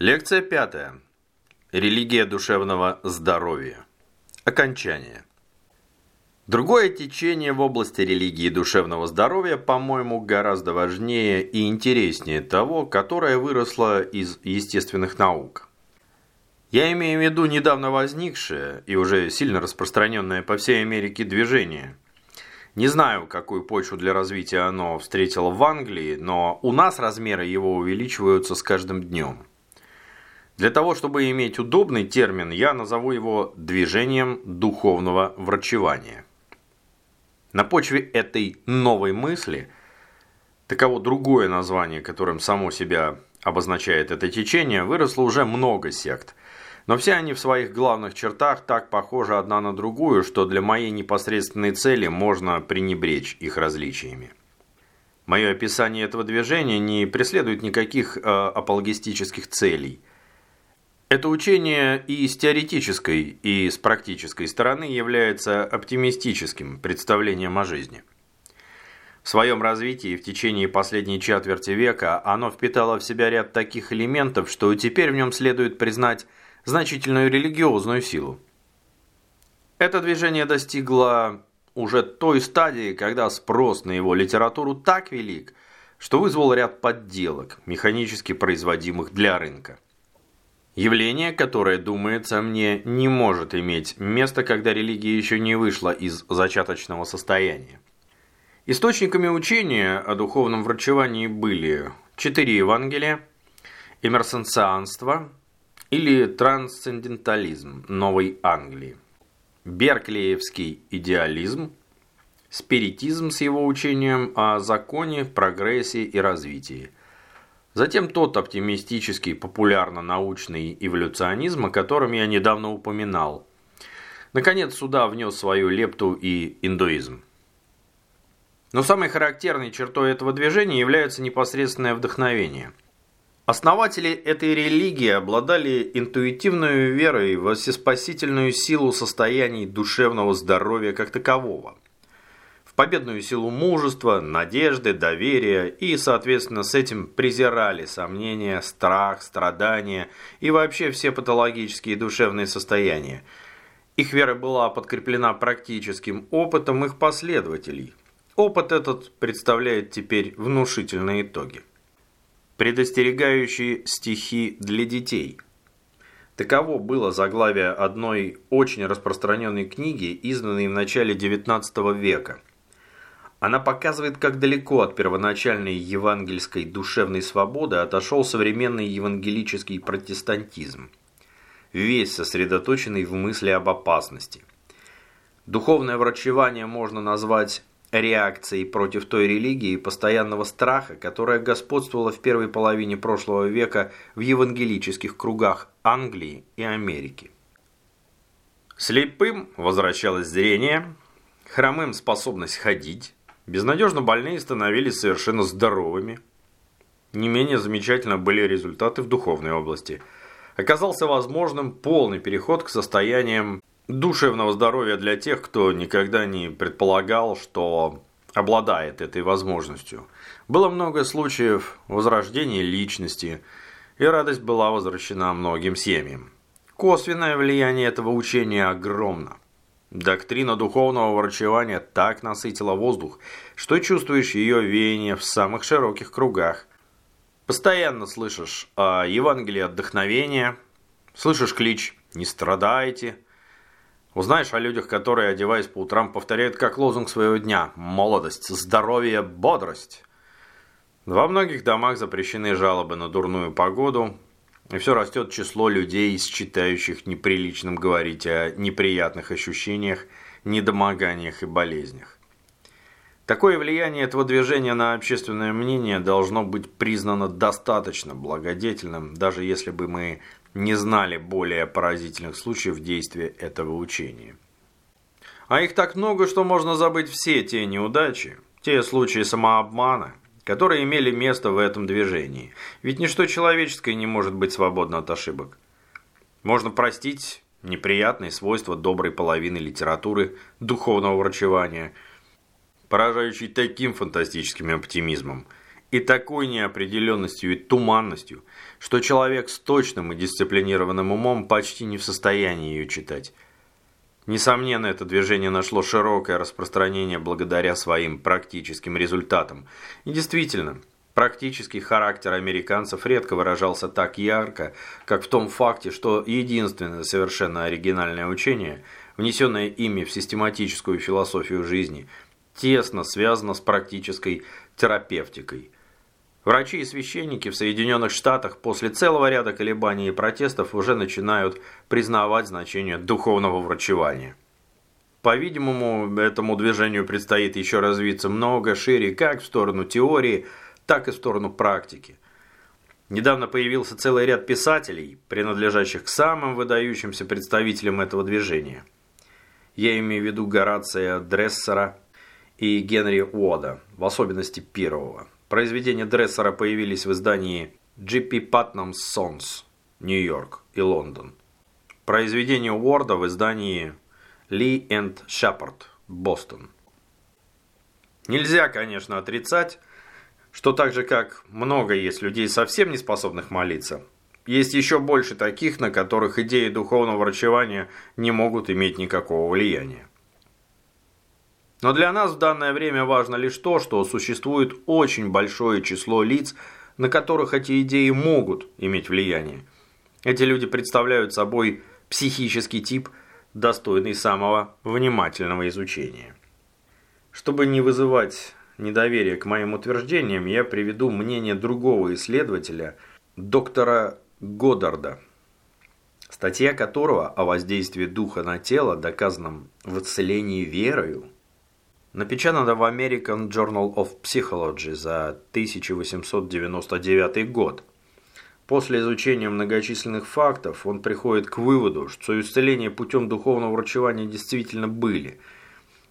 Лекция пятая. Религия душевного здоровья. Окончание. Другое течение в области религии душевного здоровья, по-моему, гораздо важнее и интереснее того, которое выросло из естественных наук. Я имею в виду недавно возникшее и уже сильно распространенное по всей Америке движение. Не знаю, какую почву для развития оно встретило в Англии, но у нас размеры его увеличиваются с каждым днем. Для того, чтобы иметь удобный термин, я назову его движением духовного врачевания. На почве этой новой мысли, таково другое название, которым само себя обозначает это течение, выросло уже много сект. Но все они в своих главных чертах так похожи одна на другую, что для моей непосредственной цели можно пренебречь их различиями. Мое описание этого движения не преследует никаких э, апологистических целей – это учение и с теоретической, и с практической стороны является оптимистическим представлением о жизни. В своем развитии в течение последней четверти века оно впитало в себя ряд таких элементов, что теперь в нем следует признать значительную религиозную силу. Это движение достигло уже той стадии, когда спрос на его литературу так велик, что вызвал ряд подделок, механически производимых для рынка. Явление, которое, думается мне, не может иметь места, когда религия еще не вышла из зачаточного состояния. Источниками учения о духовном врачевании были четыре Евангелия, эмерсенцианство или трансцендентализм Новой Англии, берклиевский идеализм, спиритизм с его учением о законе, прогрессе и развитии – Затем тот оптимистический популярно-научный эволюционизм, о котором я недавно упоминал. Наконец, сюда внес свою лепту и индуизм. Но самой характерной чертой этого движения является непосредственное вдохновение. Основатели этой религии обладали интуитивной верой в всеспасительную силу состояний душевного здоровья как такового – победную силу мужества, надежды, доверия и, соответственно, с этим презирали сомнения, страх, страдания и вообще все патологические душевные состояния. Их вера была подкреплена практическим опытом их последователей. Опыт этот представляет теперь внушительные итоги. Предостерегающие стихи для детей – Таково было заглавие одной очень распространенной книги, изданной в начале XIX века – она показывает, как далеко от первоначальной евангельской душевной свободы отошел современный евангелический протестантизм, весь сосредоточенный в мысли об опасности. Духовное врачевание можно назвать реакцией против той религии и постоянного страха, которая господствовала в первой половине прошлого века в евангелических кругах Англии и Америки. Слепым возвращалось зрение, хромым способность ходить, Безнадежно больные становились совершенно здоровыми. Не менее замечательно были результаты в духовной области. Оказался возможным полный переход к состояниям душевного здоровья для тех, кто никогда не предполагал, что обладает этой возможностью. Было много случаев возрождения личности, и радость была возвращена многим семьям. Косвенное влияние этого учения огромно. Доктрина духовного врачевания так насытила воздух, что чувствуешь ее веяние в самых широких кругах. Постоянно слышишь о Евангелии отдохновения, слышишь клич «Не страдайте», Узнаешь о людях, которые, одеваясь по утрам, повторяют как лозунг своего дня «Молодость, здоровье, бодрость». Во многих домах запрещены жалобы на дурную погоду, и все растет число людей, считающих неприличным говорить о неприятных ощущениях, недомоганиях и болезнях. Такое влияние этого движения на общественное мнение должно быть признано достаточно благодетельным, даже если бы мы не знали более поразительных случаев действия этого учения. А их так много, что можно забыть все те неудачи, те случаи самообмана, которые имели место в этом движении. Ведь ничто человеческое не может быть свободно от ошибок. Можно простить неприятные свойства доброй половины литературы духовного врачевания, поражающей таким фантастическим оптимизмом, и такой неопределенностью и туманностью, что человек с точным и дисциплинированным умом почти не в состоянии ее читать. Несомненно, это движение нашло широкое распространение благодаря своим практическим результатам. И действительно, практический характер американцев редко выражался так ярко, как в том факте, что единственное совершенно оригинальное учение, внесенное ими в систематическую философию жизни, тесно связано с практической терапевтикой – Врачи и священники в Соединенных Штатах после целого ряда колебаний и протестов уже начинают признавать значение духовного врачевания. По-видимому, этому движению предстоит еще развиться много шире как в сторону теории, так и в сторону практики. Недавно появился целый ряд писателей, принадлежащих к самым выдающимся представителям этого движения. Я имею в виду Горация Дрессера и Генри Уода, в особенности первого – Произведения Дрессера появились в издании G.P. Putnam's Sons, Нью-Йорк и Лондон. Произведения Уорда в издании Lee and Shepard, Бостон. Нельзя, конечно, отрицать, что так же, как много есть людей, совсем не способных молиться, есть еще больше таких, на которых идеи духовного врачевания не могут иметь никакого влияния. Но для нас в данное время важно лишь то, что существует очень большое число лиц, на которых эти идеи могут иметь влияние. Эти люди представляют собой психический тип, достойный самого внимательного изучения. Чтобы не вызывать недоверие к моим утверждениям, я приведу мнение другого исследователя, доктора Годдарда, статья которого о воздействии духа на тело, доказанном в исцелении верою, напечатано в American Journal of Psychology за 1899 год. После изучения многочисленных фактов он приходит к выводу, что исцеления путем духовного врачевания действительно были,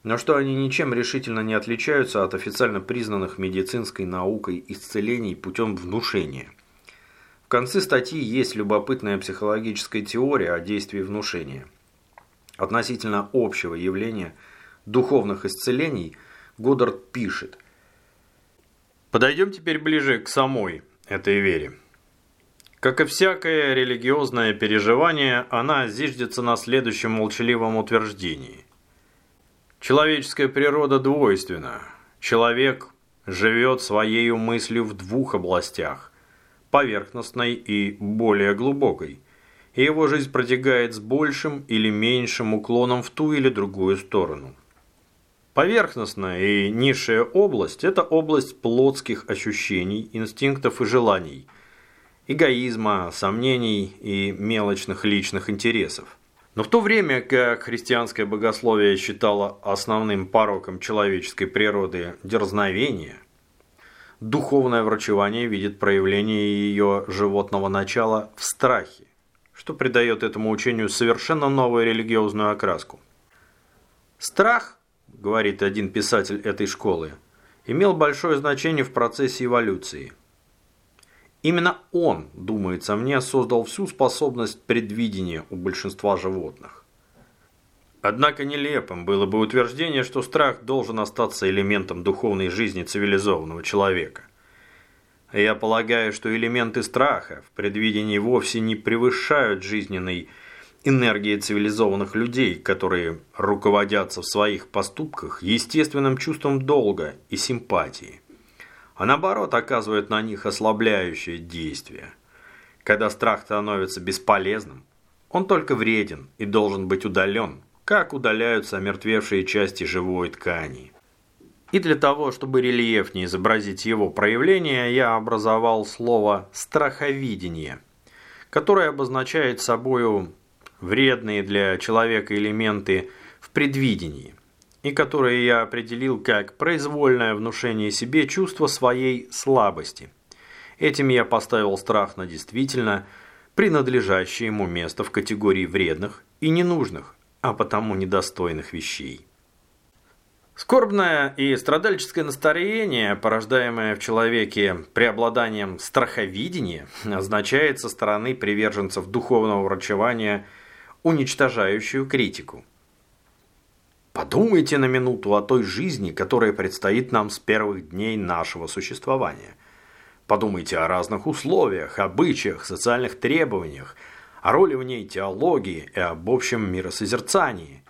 но что они ничем решительно не отличаются от официально признанных медицинской наукой исцелений путем внушения. В конце статьи есть любопытная психологическая теория о действии внушения. Относительно общего явления – духовных исцелений, Годдард пишет. Подойдем теперь ближе к самой этой вере. Как и всякое религиозное переживание, она зиждется на следующем молчаливом утверждении. Человеческая природа двойственна. Человек живет своей мыслью в двух областях – поверхностной и более глубокой – и его жизнь протекает с большим или меньшим уклоном в ту или другую сторону. Поверхностная и низшая область – это область плотских ощущений, инстинктов и желаний, эгоизма, сомнений и мелочных личных интересов. Но в то время как христианское богословие считало основным пороком человеческой природы дерзновение, духовное врачевание видит проявление ее животного начала в страхе, что придает этому учению совершенно новую религиозную окраску. Страх говорит один писатель этой школы, имел большое значение в процессе эволюции. Именно он, думается мне, создал всю способность предвидения у большинства животных. Однако нелепым было бы утверждение, что страх должен остаться элементом духовной жизни цивилизованного человека. Я полагаю, что элементы страха в предвидении вовсе не превышают жизненный энергии цивилизованных людей, которые руководятся в своих поступках естественным чувством долга и симпатии, а наоборот оказывают на них ослабляющее действие. Когда страх становится бесполезным, он только вреден и должен быть удален, как удаляются омертвевшие части живой ткани. И для того, чтобы рельефнее изобразить его проявление, я образовал слово «страховидение», которое обозначает собою вредные для человека элементы в предвидении, и которые я определил как произвольное внушение себе чувства своей слабости. Этим я поставил страх на действительно принадлежащее ему место в категории вредных и ненужных, а потому недостойных вещей. Скорбное и страдальческое настроение, порождаемое в человеке преобладанием страховидения, означает со стороны приверженцев духовного врачевания – уничтожающую критику. Подумайте на минуту о той жизни, которая предстоит нам с первых дней нашего существования. Подумайте о разных условиях, обычаях, социальных требованиях, о роли в ней теологии и об общем миросозерцании,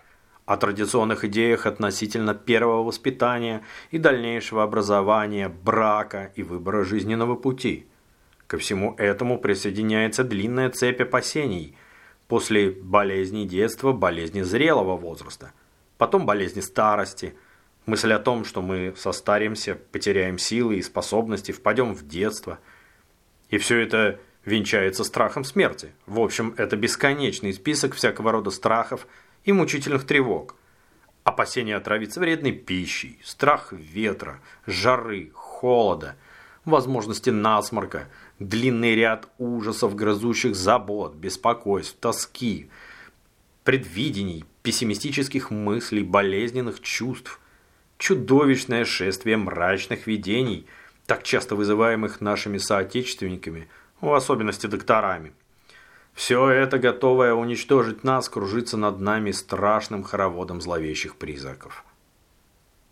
о традиционных идеях относительно первого воспитания и дальнейшего образования, брака и выбора жизненного пути. Ко всему этому присоединяется длинная цепь опасений после болезни детства, болезни зрелого возраста, потом болезни старости – Мысль о том, что мы состаримся, потеряем силы и способности, впадем в детство. И все это венчается страхом смерти. В общем, это бесконечный список всякого рода страхов и мучительных тревог. Опасение отравиться вредной пищей, страх ветра, жары, холода, возможности насморка, длинный ряд ужасов, грызущих забот, беспокойств, тоски, предвидений, пессимистических мыслей, болезненных чувств – чудовищное шествие мрачных видений, так часто вызываемых нашими соотечественниками, в особенности докторами. Все это, готовое уничтожить нас, кружится над нами страшным хороводом зловещих призраков.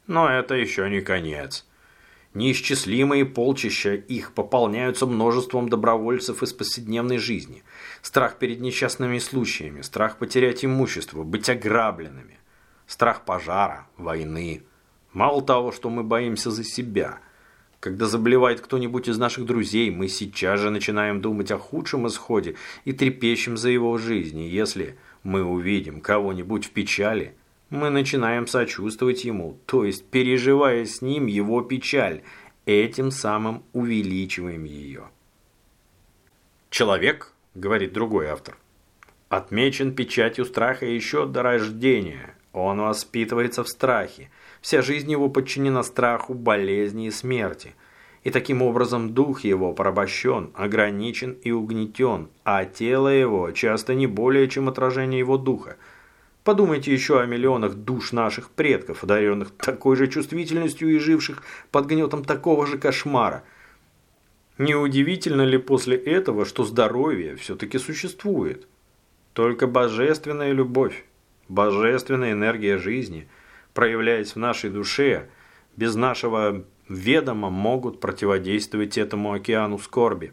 Но это еще не конец. Неисчислимые полчища их пополняются множеством добровольцев из повседневной жизни. Страх перед несчастными случаями, страх потерять имущество, быть ограбленными, страх пожара, войны, Мало того, что мы боимся за себя. Когда заболевает кто-нибудь из наших друзей, мы сейчас же начинаем думать о худшем исходе и трепещем за его жизнь. И если мы увидим кого-нибудь в печали, мы начинаем сочувствовать ему, то есть переживая с ним его печаль, этим самым увеличиваем ее. Человек, говорит другой автор, отмечен печатью страха еще до рождения. Он воспитывается в страхе, Вся жизнь его подчинена страху, болезни и смерти. И таким образом дух его порабощен, ограничен и угнетен, а тело его часто не более, чем отражение его духа. Подумайте еще о миллионах душ наших предков, одаренных такой же чувствительностью и живших под гнетом такого же кошмара. Неудивительно ли после этого, что здоровье все-таки существует? Только божественная любовь, божественная энергия жизни – проявляясь в нашей душе, без нашего ведома могут противодействовать этому океану скорби.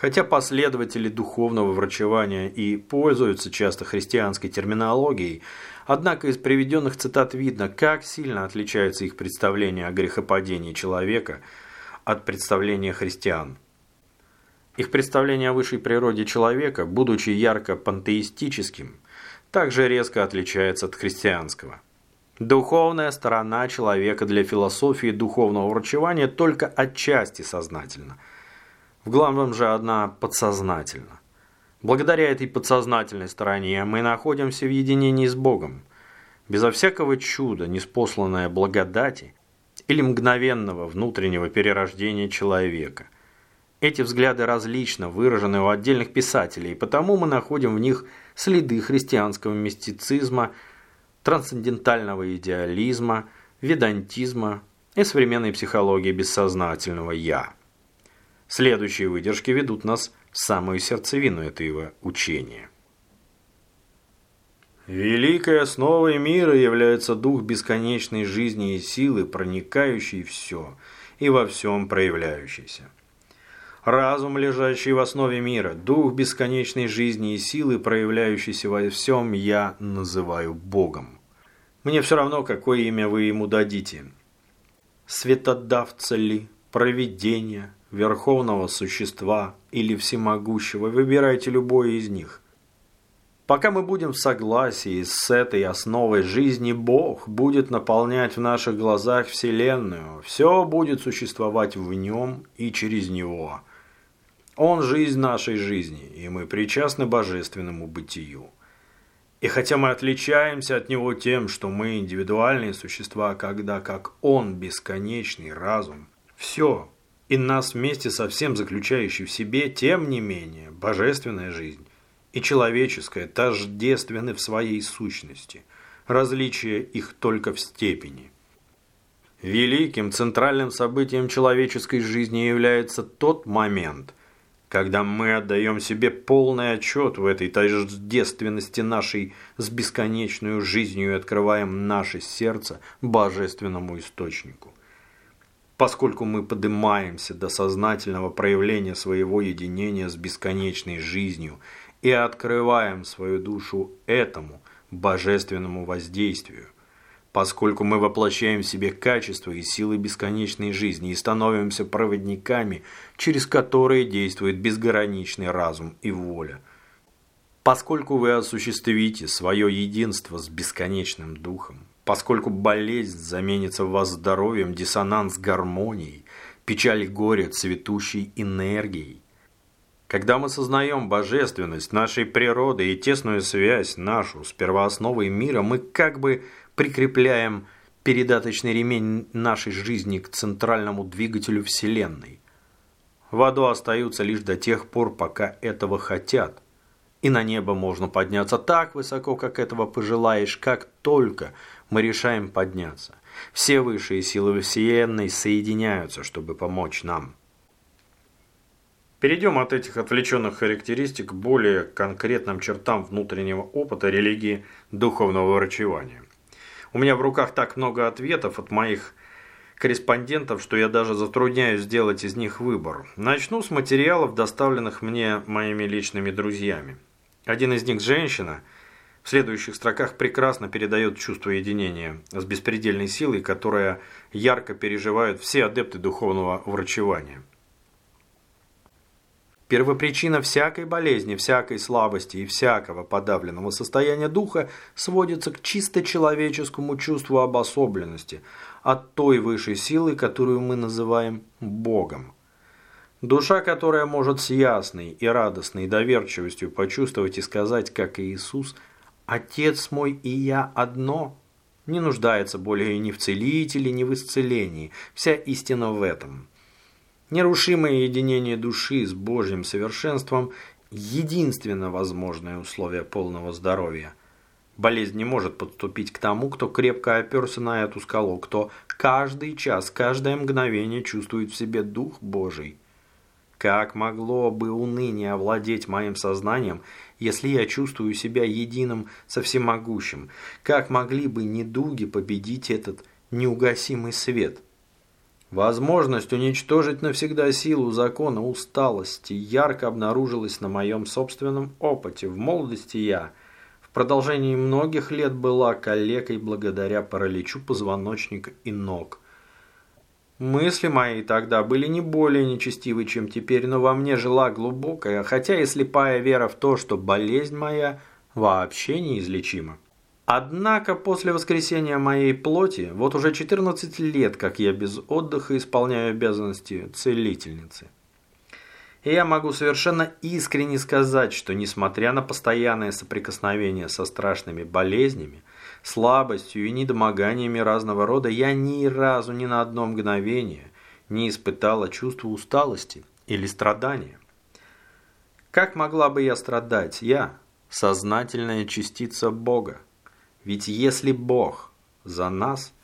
Хотя последователи духовного врачевания и пользуются часто христианской терминологией, однако из приведенных цитат видно, как сильно отличаются их представления о грехопадении человека от представления христиан. Их представление о высшей природе человека, будучи ярко пантеистическим – также резко отличается от христианского. Духовная сторона человека для философии духовного врачевания только отчасти сознательна. В главном же одна подсознательна. Благодаря этой подсознательной стороне мы находимся в единении с Богом. Безо всякого чуда, неспосланное благодати или мгновенного внутреннего перерождения человека – эти взгляды различно выражены у отдельных писателей, и потому мы находим в них следы христианского мистицизма, трансцендентального идеализма, ведантизма и современной психологии бессознательного «я». Следующие выдержки ведут нас в самую сердцевину этого учения. Великой основой мира является дух бесконечной жизни и силы, проникающий все и во всем проявляющийся. Разум, лежащий в основе мира, дух бесконечной жизни и силы, проявляющийся во всем, я называю Богом. Мне все равно, какое имя вы ему дадите. Светодавца ли, провидения, верховного существа или всемогущего, выбирайте любое из них. Пока мы будем в согласии с этой основой жизни, Бог будет наполнять в наших глазах Вселенную. Все будет существовать в нем и через него. Он – жизнь нашей жизни, и мы причастны божественному бытию. И хотя мы отличаемся от него тем, что мы индивидуальные существа, когда как он бесконечный разум, все, и нас вместе со всем заключающий в себе, тем не менее, божественная жизнь и человеческая тождественны в своей сущности, различие их только в степени. Великим центральным событием человеческой жизни является тот момент, когда мы отдаем себе полный отчет в этой тождественности нашей с бесконечной жизнью и открываем наше сердце божественному источнику. Поскольку мы поднимаемся до сознательного проявления своего единения с бесконечной жизнью и открываем свою душу этому божественному воздействию, поскольку мы воплощаем в себе качество и силы бесконечной жизни и становимся проводниками, через которые действует безграничный разум и воля. Поскольку вы осуществите свое единство с бесконечным духом, поскольку болезнь заменится в вас здоровьем, диссонанс гармонией, печаль и горе цветущей энергией. Когда мы сознаем божественность нашей природы и тесную связь нашу с первоосновой мира, мы как бы прикрепляем передаточный ремень нашей жизни к центральному двигателю Вселенной. В аду остаются лишь до тех пор, пока этого хотят. И на небо можно подняться так высоко, как этого пожелаешь, как только – мы решаем подняться. Все высшие силы Вселенной соединяются, чтобы помочь нам. Перейдем от этих отвлеченных характеристик к более конкретным чертам внутреннего опыта религии духовного врачевания. У меня в руках так много ответов от моих корреспондентов, что я даже затрудняюсь сделать из них выбор. Начну с материалов, доставленных мне моими личными друзьями. Один из них – женщина – в следующих строках прекрасно передает чувство единения с беспредельной силой, которая ярко переживают все адепты духовного врачевания. Первопричина всякой болезни, всякой слабости и всякого подавленного состояния духа сводится к чисто человеческому чувству обособленности от той высшей силы, которую мы называем Богом. Душа, которая может с ясной и радостной доверчивостью почувствовать и сказать, как Иисус – Отец мой и я одно, не нуждается более ни в целителе, ни в исцелении. Вся истина в этом. Нерушимое единение души с Божьим совершенством – единственно возможное условие полного здоровья. Болезнь не может подступить к тому, кто крепко оперся на эту скалу, кто каждый час, каждое мгновение чувствует в себе Дух Божий. Как могло бы уныние овладеть моим сознанием – если я чувствую себя единым со всемогущим? Как могли бы недуги победить этот неугасимый свет? Возможность уничтожить навсегда силу закона усталости ярко обнаружилась на моем собственном опыте. В молодости я в продолжении многих лет была калекой благодаря параличу позвоночника и ног – Мысли мои тогда были не более нечестивы, чем теперь, но во мне жила глубокая, хотя и слепая вера в то, что болезнь моя вообще неизлечима. Однако после воскресения моей плоти, вот уже 14 лет, как я без отдыха исполняю обязанности целительницы. И я могу совершенно искренне сказать, что несмотря на постоянное соприкосновение со страшными болезнями, слабостью и недомоганиями разного рода, я ни разу ни на одно мгновение не испытала чувства усталости или страдания. Как могла бы я страдать? Я – сознательная частица Бога. Ведь если Бог за нас,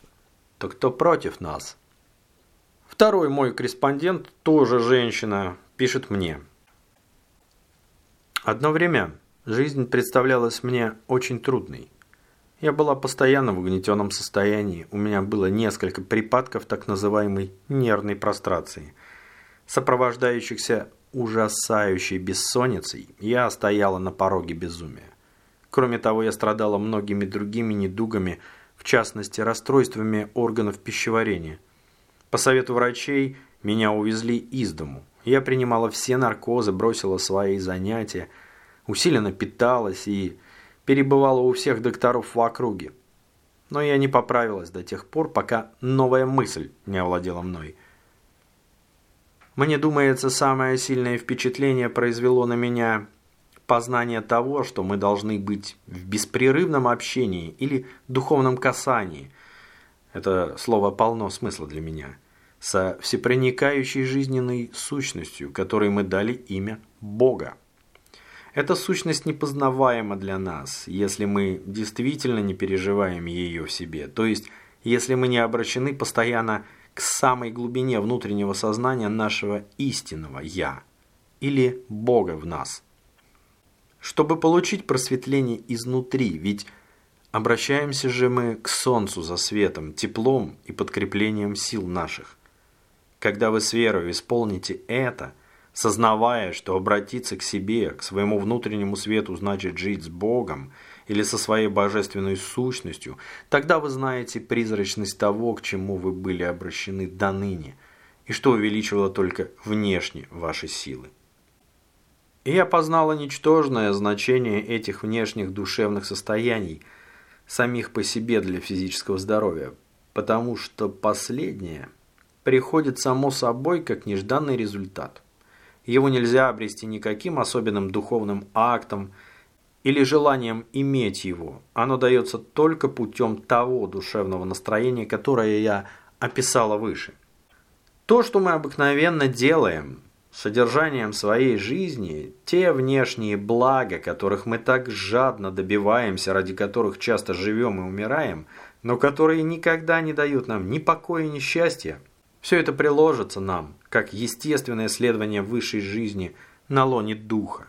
то кто против нас? Второй мой корреспондент, тоже женщина, пишет мне. Одно время жизнь представлялась мне очень трудной. Я была постоянно в угнетенном состоянии. У меня было несколько припадков так называемой нервной прострации, сопровождающихся ужасающей бессонницей. Я стояла на пороге безумия. Кроме того, я страдала многими другими недугами, в частности, расстройствами органов пищеварения. По совету врачей меня увезли из дому. Я принимала все наркозы, бросила свои занятия, усиленно питалась и перебывала у всех докторов в округе. Но я не поправилась до тех пор, пока новая мысль не овладела мной. Мне думается, самое сильное впечатление произвело на меня познание того, что мы должны быть в беспрерывном общении или духовном касании. Это слово полно смысла для меня. Со всепроникающей жизненной сущностью, которой мы дали имя Бога. Эта сущность непознаваема для нас, если мы действительно не переживаем ее в себе, то есть если мы не обращены постоянно к самой глубине внутреннего сознания нашего истинного «Я» или Бога в нас. Чтобы получить просветление изнутри, ведь обращаемся же мы к Солнцу за светом, теплом и подкреплением сил наших. Когда вы с верой исполните это, сознавая, что обратиться к себе, к своему внутреннему свету значит жить с Богом или со своей божественной сущностью, тогда вы знаете призрачность того, к чему вы были обращены до ныне, и что увеличивало только внешне ваши силы. И я познала ничтожное значение этих внешних душевных состояний, самих по себе для физического здоровья, потому что последнее приходит само собой как нежданный результат. Его нельзя обрести никаким особенным духовным актом или желанием иметь его. Оно дается только путем того душевного настроения, которое я описала выше. То, что мы обыкновенно делаем, содержанием своей жизни те внешние блага, которых мы так жадно добиваемся, ради которых часто живем и умираем, но которые никогда не дают нам ни покоя, ни счастья, все это приложится нам, как естественное следование высшей жизни на лоне духа.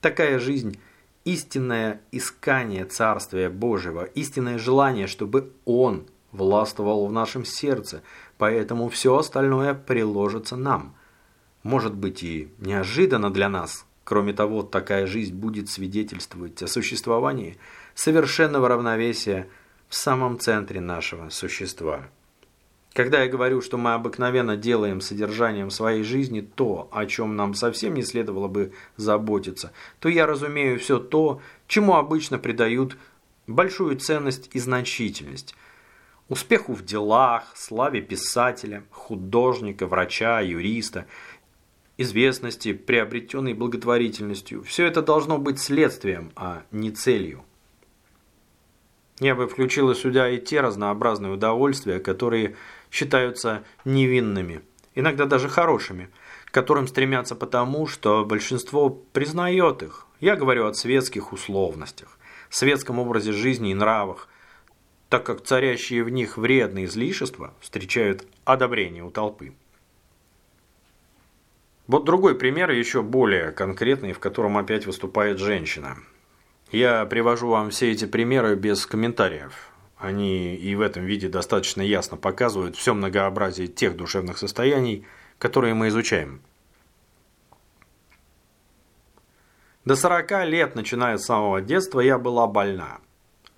Такая жизнь – истинное искание Царствия Божьего, истинное желание, чтобы Он властвовал в нашем сердце, поэтому все остальное приложится нам – может быть и неожиданно для нас. Кроме того, такая жизнь будет свидетельствовать о существовании совершенного равновесия в самом центре нашего существа. Когда я говорю, что мы обыкновенно делаем содержанием своей жизни то, о чем нам совсем не следовало бы заботиться, то я разумею все то, чему обычно придают большую ценность и значительность. Успеху в делах, славе писателя, художника, врача, юриста – известности, приобретенной благотворительностью. Все это должно быть следствием, а не целью. Я бы включила сюда и те разнообразные удовольствия, которые считаются невинными, иногда даже хорошими, к которым стремятся потому, что большинство признает их. Я говорю о светских условностях, светском образе жизни и нравах, так как царящие в них вредные излишества встречают одобрение у толпы. Вот другой пример, еще более конкретный, в котором опять выступает женщина. Я привожу вам все эти примеры без комментариев. Они и в этом виде достаточно ясно показывают все многообразие тех душевных состояний, которые мы изучаем. До 40 лет, начиная с самого детства, я была больна.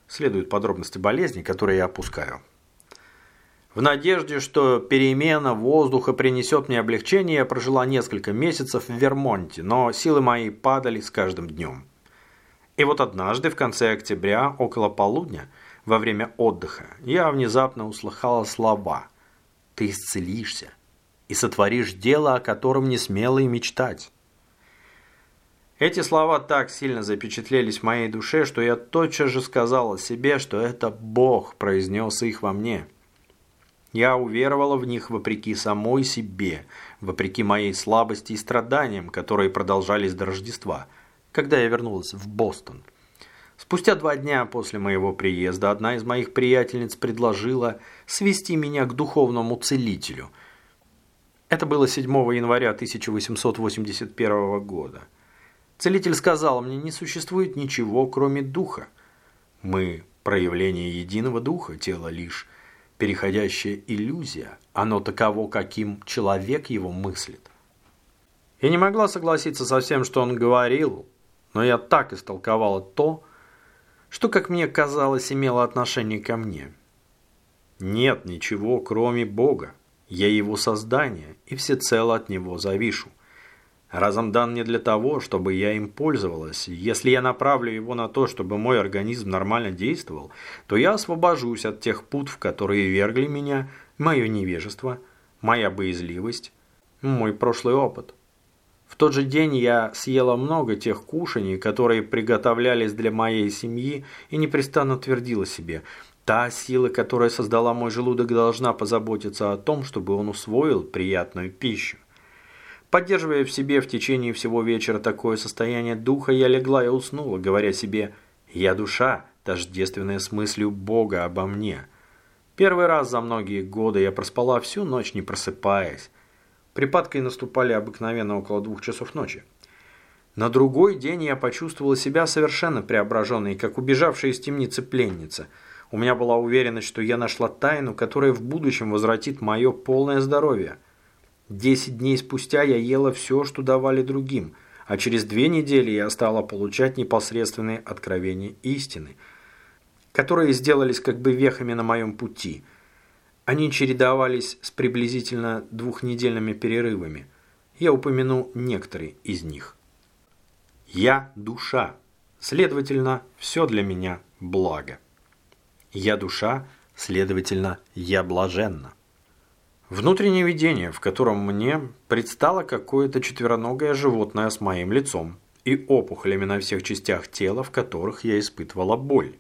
Следуют подробности болезни, которые я опускаю. В надежде, что перемена воздуха принесет мне облегчение, я прожила несколько месяцев в Вермонте, но силы мои падали с каждым днем. И вот однажды, в конце октября, около полудня, во время отдыха, я внезапно услыхала слова «Ты исцелишься и сотворишь дело, о котором не смела и мечтать». Эти слова так сильно запечатлелись в моей душе, что я тотчас же сказала себе, что это Бог произнес их во мне – я уверовала в них вопреки самой себе, вопреки моей слабости и страданиям, которые продолжались до Рождества, когда я вернулась в Бостон. Спустя два дня после моего приезда одна из моих приятельниц предложила свести меня к духовному целителю. Это было 7 января 1881 года. Целитель сказал мне, не существует ничего, кроме духа. Мы – проявление единого духа, тело лишь переходящая иллюзия, оно таково, каким человек его мыслит. Я не могла согласиться со всем, что он говорил, но я так истолковала то, что, как мне казалось, имело отношение ко мне. Нет ничего, кроме Бога. Я его создание и всецело от него завишу. Разом дан не для того, чтобы я им пользовалась. Если я направлю его на то, чтобы мой организм нормально действовал, то я освобожусь от тех пут, в которые вергли меня мое невежество, моя боязливость, мой прошлый опыт. В тот же день я съела много тех кушаний, которые приготовлялись для моей семьи, и непрестанно твердила себе – Та сила, которая создала мой желудок, должна позаботиться о том, чтобы он усвоил приятную пищу. Поддерживая в себе в течение всего вечера такое состояние духа, я легла и уснула, говоря себе «Я душа, тождественная с мыслью Бога обо мне». Первый раз за многие годы я проспала всю ночь, не просыпаясь. Припадки наступали обыкновенно около двух часов ночи. На другой день я почувствовала себя совершенно преображенной, как убежавшая из темницы пленница. У меня была уверенность, что я нашла тайну, которая в будущем возвратит мое полное здоровье. Десять дней спустя я ела все, что давали другим, а через две недели я стала получать непосредственные откровения истины, которые сделались как бы вехами на моем пути. Они чередовались с приблизительно двухнедельными перерывами. Я упомяну некоторые из них. Я – душа, следовательно, все для меня благо. Я душа, следовательно, я блаженна. Внутреннее видение, в котором мне предстало какое-то четвероногое животное с моим лицом и опухолями на всех частях тела, в которых я испытывала боль.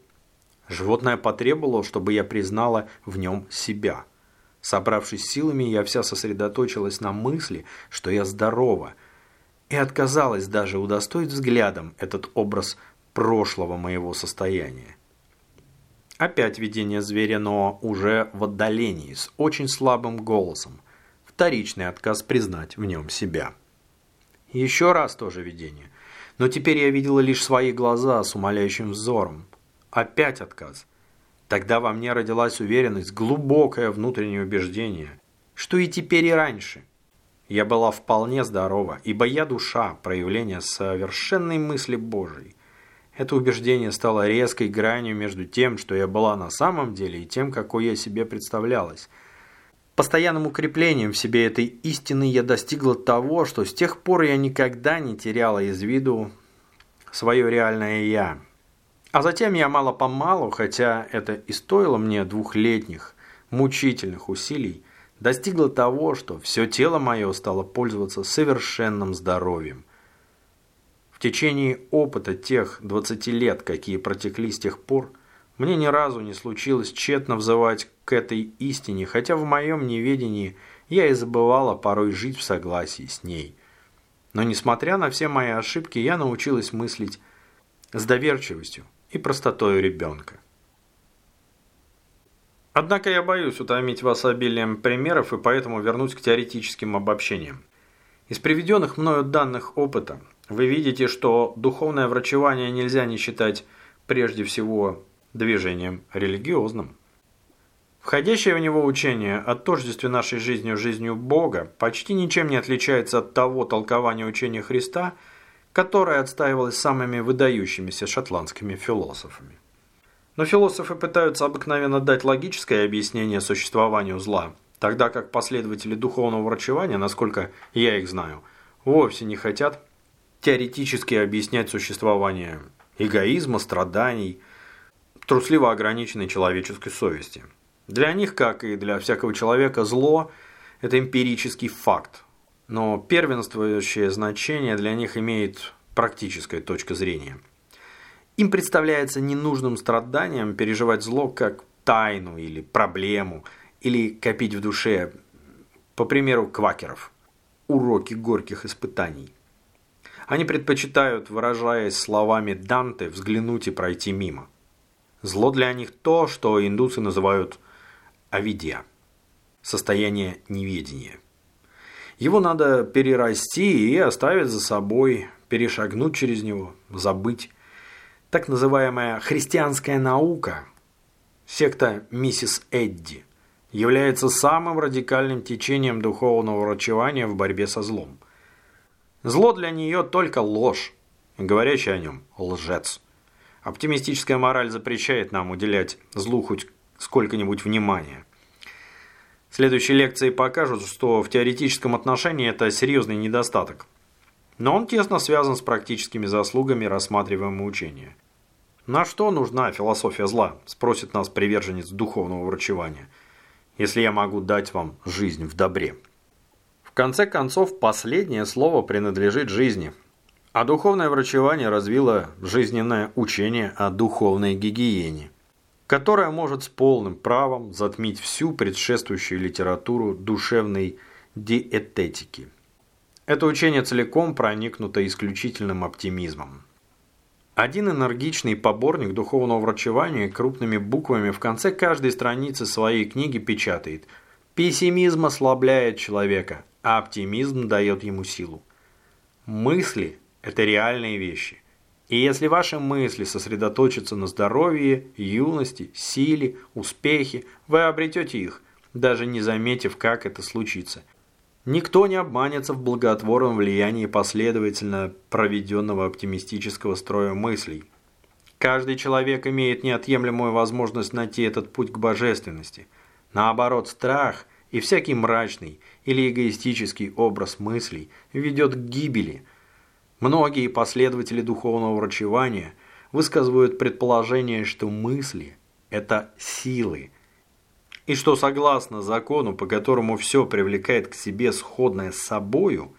Животное потребовало, чтобы я признала в нем себя. Собравшись силами, я вся сосредоточилась на мысли, что я здорова, и отказалась даже удостоить взглядом этот образ прошлого моего состояния. Опять видение зверя, но уже в отдалении, с очень слабым голосом. Вторичный отказ признать в нем себя. Еще раз тоже видение. Но теперь я видела лишь свои глаза с умоляющим взором. Опять отказ. Тогда во мне родилась уверенность, глубокое внутреннее убеждение, что и теперь и раньше. Я была вполне здорова, ибо я душа, проявление совершенной мысли Божией. Это убеждение стало резкой гранью между тем, что я была на самом деле, и тем, какой я себе представлялась. Постоянным укреплением в себе этой истины я достигла того, что с тех пор я никогда не теряла из виду свое реальное «я». А затем я мало-помалу, хотя это и стоило мне двухлетних, мучительных усилий, достигла того, что все тело мое стало пользоваться совершенным здоровьем – течение опыта тех 20 лет, какие протекли с тех пор, мне ни разу не случилось тщетно взывать к этой истине, хотя в моем неведении я и забывала порой жить в согласии с ней. Но несмотря на все мои ошибки, я научилась мыслить с доверчивостью и простотой ребенка. Однако я боюсь утомить вас обилием примеров и поэтому вернусь к теоретическим обобщениям. Из приведенных мною данных опыта вы видите, что духовное врачевание нельзя не считать прежде всего движением религиозным. Входящее в него учение о тождестве нашей жизнью жизнью Бога почти ничем не отличается от того толкования учения Христа, которое отстаивалось самыми выдающимися шотландскими философами. Но философы пытаются обыкновенно дать логическое объяснение существованию зла, тогда как последователи духовного врачевания, насколько я их знаю, вовсе не хотят теоретически объяснять существование эгоизма, страданий, трусливо ограниченной человеческой совести. Для них, как и для всякого человека, зло – это эмпирический факт, но первенствующее значение для них имеет практическая точка зрения. Им представляется ненужным страданием переживать зло как тайну или проблему, или копить в душе, по примеру квакеров, уроки горьких испытаний – они предпочитают, выражаясь словами Данте, взглянуть и пройти мимо. Зло для них то, что индусы называют авидия – состояние неведения. Его надо перерасти и оставить за собой, перешагнуть через него, забыть. Так называемая христианская наука, секта миссис Эдди, является самым радикальным течением духовного врачевания в борьбе со злом – Зло для нее только ложь, говорящий о нем – лжец. Оптимистическая мораль запрещает нам уделять злу хоть сколько-нибудь внимания. Следующие лекции покажут, что в теоретическом отношении это серьезный недостаток. Но он тесно связан с практическими заслугами рассматриваемого учения. «На что нужна философия зла?» – спросит нас приверженец духовного врачевания. «Если я могу дать вам жизнь в добре». В конце концов, последнее слово принадлежит жизни. А духовное врачевание развило жизненное учение о духовной гигиене, которое может с полным правом затмить всю предшествующую литературу душевной диететики. Это учение целиком проникнуто исключительным оптимизмом. Один энергичный поборник духовного врачевания крупными буквами в конце каждой страницы своей книги печатает «Пессимизм ослабляет человека, а оптимизм дает ему силу. Мысли – это реальные вещи, И если ваши мысли сосредоточатся на здоровье, юности, силе, успехе, вы обретете их, даже не заметив, как это случится. Никто не обманется в благотворном влиянии последовательно проведенного оптимистического строя мыслей. Каждый человек имеет неотъемлемую возможность найти этот путь к божественности. Наоборот, страх и всякий мрачный или эгоистический образ мыслей ведет к гибели. Многие последователи духовного врачевания высказывают предположение, что мысли – это силы, и что согласно закону, по которому все привлекает к себе сходное с собою,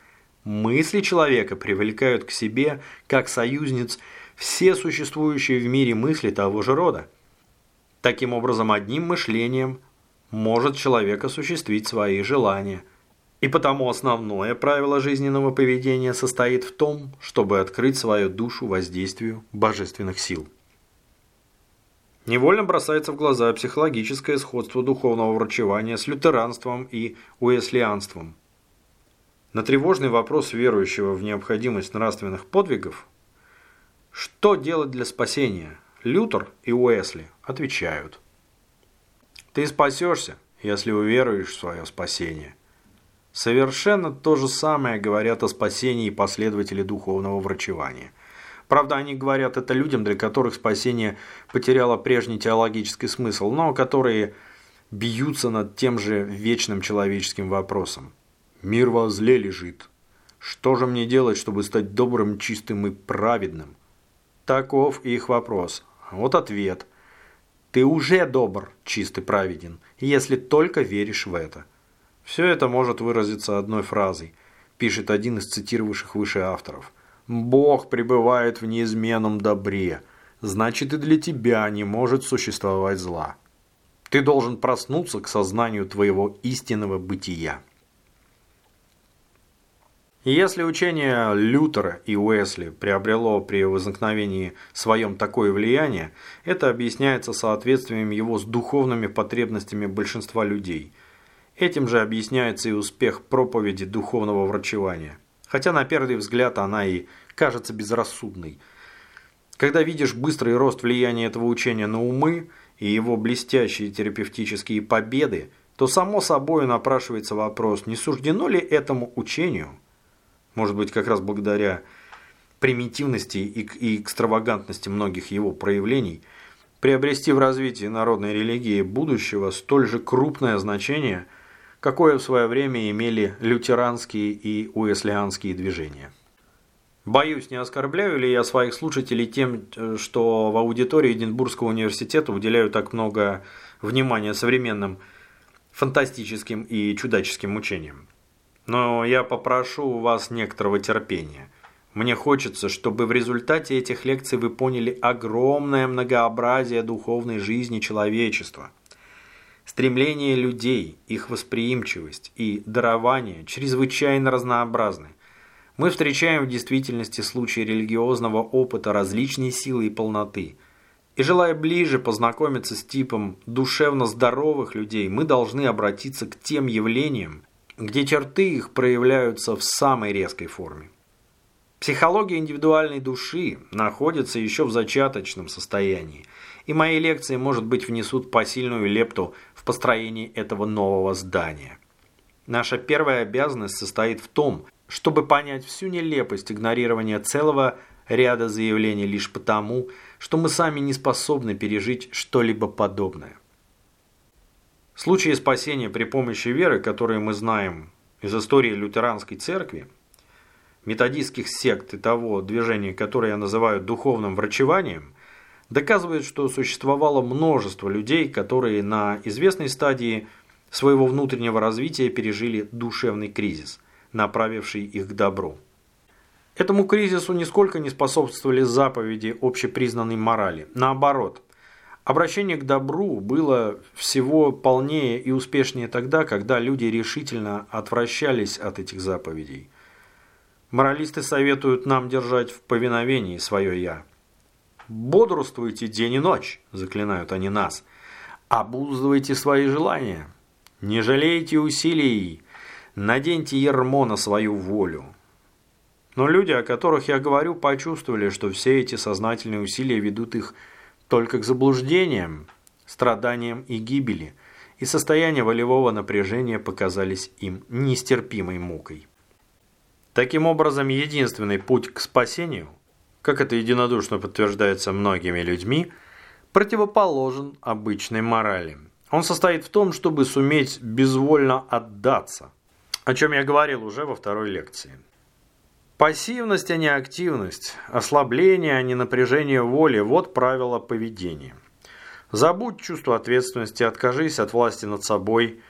мысли человека привлекают к себе как союзниц – все существующие в мире мысли того же рода. Таким образом, одним мышлением может человек осуществить свои желания. И потому основное правило жизненного поведения состоит в том, чтобы открыть свою душу воздействию божественных сил. Невольно бросается в глаза психологическое сходство духовного врачевания с лютеранством и уэслианством. На тревожный вопрос верующего в необходимость нравственных подвигов что делать для спасения? Лютер и Уэсли отвечают. Ты спасешься, если уверуешь в свое спасение. Совершенно то же самое говорят о спасении последователи духовного врачевания. Правда, они говорят это людям, для которых спасение потеряло прежний теологический смысл, но которые бьются над тем же вечным человеческим вопросом. Мир во зле лежит. Что же мне делать, чтобы стать добрым, чистым и праведным? Таков их вопрос. Вот ответ. Ты уже добр, чист и праведен, если только веришь в это. Все это может выразиться одной фразой, пишет один из цитировавших выше авторов. Бог пребывает в неизменном добре, значит и для тебя не может существовать зла. Ты должен проснуться к сознанию твоего истинного бытия. Если учение Лютера и Уэсли приобрело при возникновении своем такое влияние, это объясняется соответствием его с духовными потребностями большинства людей. Этим же объясняется и успех проповеди духовного врачевания. Хотя на первый взгляд она и кажется безрассудной. Когда видишь быстрый рост влияния этого учения на умы и его блестящие терапевтические победы, то само собой напрашивается вопрос, не суждено ли этому учению – может быть, как раз благодаря примитивности и экстравагантности многих его проявлений, приобрести в развитии народной религии будущего столь же крупное значение, какое в свое время имели лютеранские и уэслианские движения. Боюсь, не оскорбляю ли я своих слушателей тем, что в аудитории Эдинбургского университета уделяю так много внимания современным фантастическим и чудаческим учениям. Но я попрошу у вас некоторого терпения. Мне хочется, чтобы в результате этих лекций вы поняли огромное многообразие духовной жизни человечества. Стремление людей, их восприимчивость и дарование чрезвычайно разнообразны. Мы встречаем в действительности случаи религиозного опыта различной силы и полноты. И желая ближе познакомиться с типом душевно здоровых людей, мы должны обратиться к тем явлениям, где черты их проявляются в самой резкой форме. Психология индивидуальной души находится еще в зачаточном состоянии, и мои лекции, может быть, внесут посильную лепту в построение этого нового здания. Наша первая обязанность состоит в том, чтобы понять всю нелепость игнорирования целого ряда заявлений лишь потому, что мы сами не способны пережить что-либо подобное. Случаи спасения при помощи веры, которые мы знаем из истории лютеранской церкви, методистских сект и того движения, которое я называю духовным врачеванием, доказывают, что существовало множество людей, которые на известной стадии своего внутреннего развития пережили душевный кризис, направивший их к добру. Этому кризису нисколько не способствовали заповеди общепризнанной морали. Наоборот – Обращение к добру было всего полнее и успешнее тогда, когда люди решительно отвращались от этих заповедей. Моралисты советуют нам держать в повиновении свое «я». «Бодрствуйте день и ночь», – заклинают они нас. «Обуздывайте свои желания. Не жалейте усилий. Наденьте ермо на свою волю». Но люди, о которых я говорю, почувствовали, что все эти сознательные усилия ведут их только к заблуждениям, страданиям и гибели, и состояние волевого напряжения показались им нестерпимой мукой. Таким образом, единственный путь к спасению, как это единодушно подтверждается многими людьми, противоположен обычной морали. Он состоит в том, чтобы суметь безвольно отдаться, о чем я говорил уже во второй лекции. Пассивность, а не активность, ослабление, а не напряжение воли – вот правило поведения. Забудь чувство ответственности, откажись от власти над собой,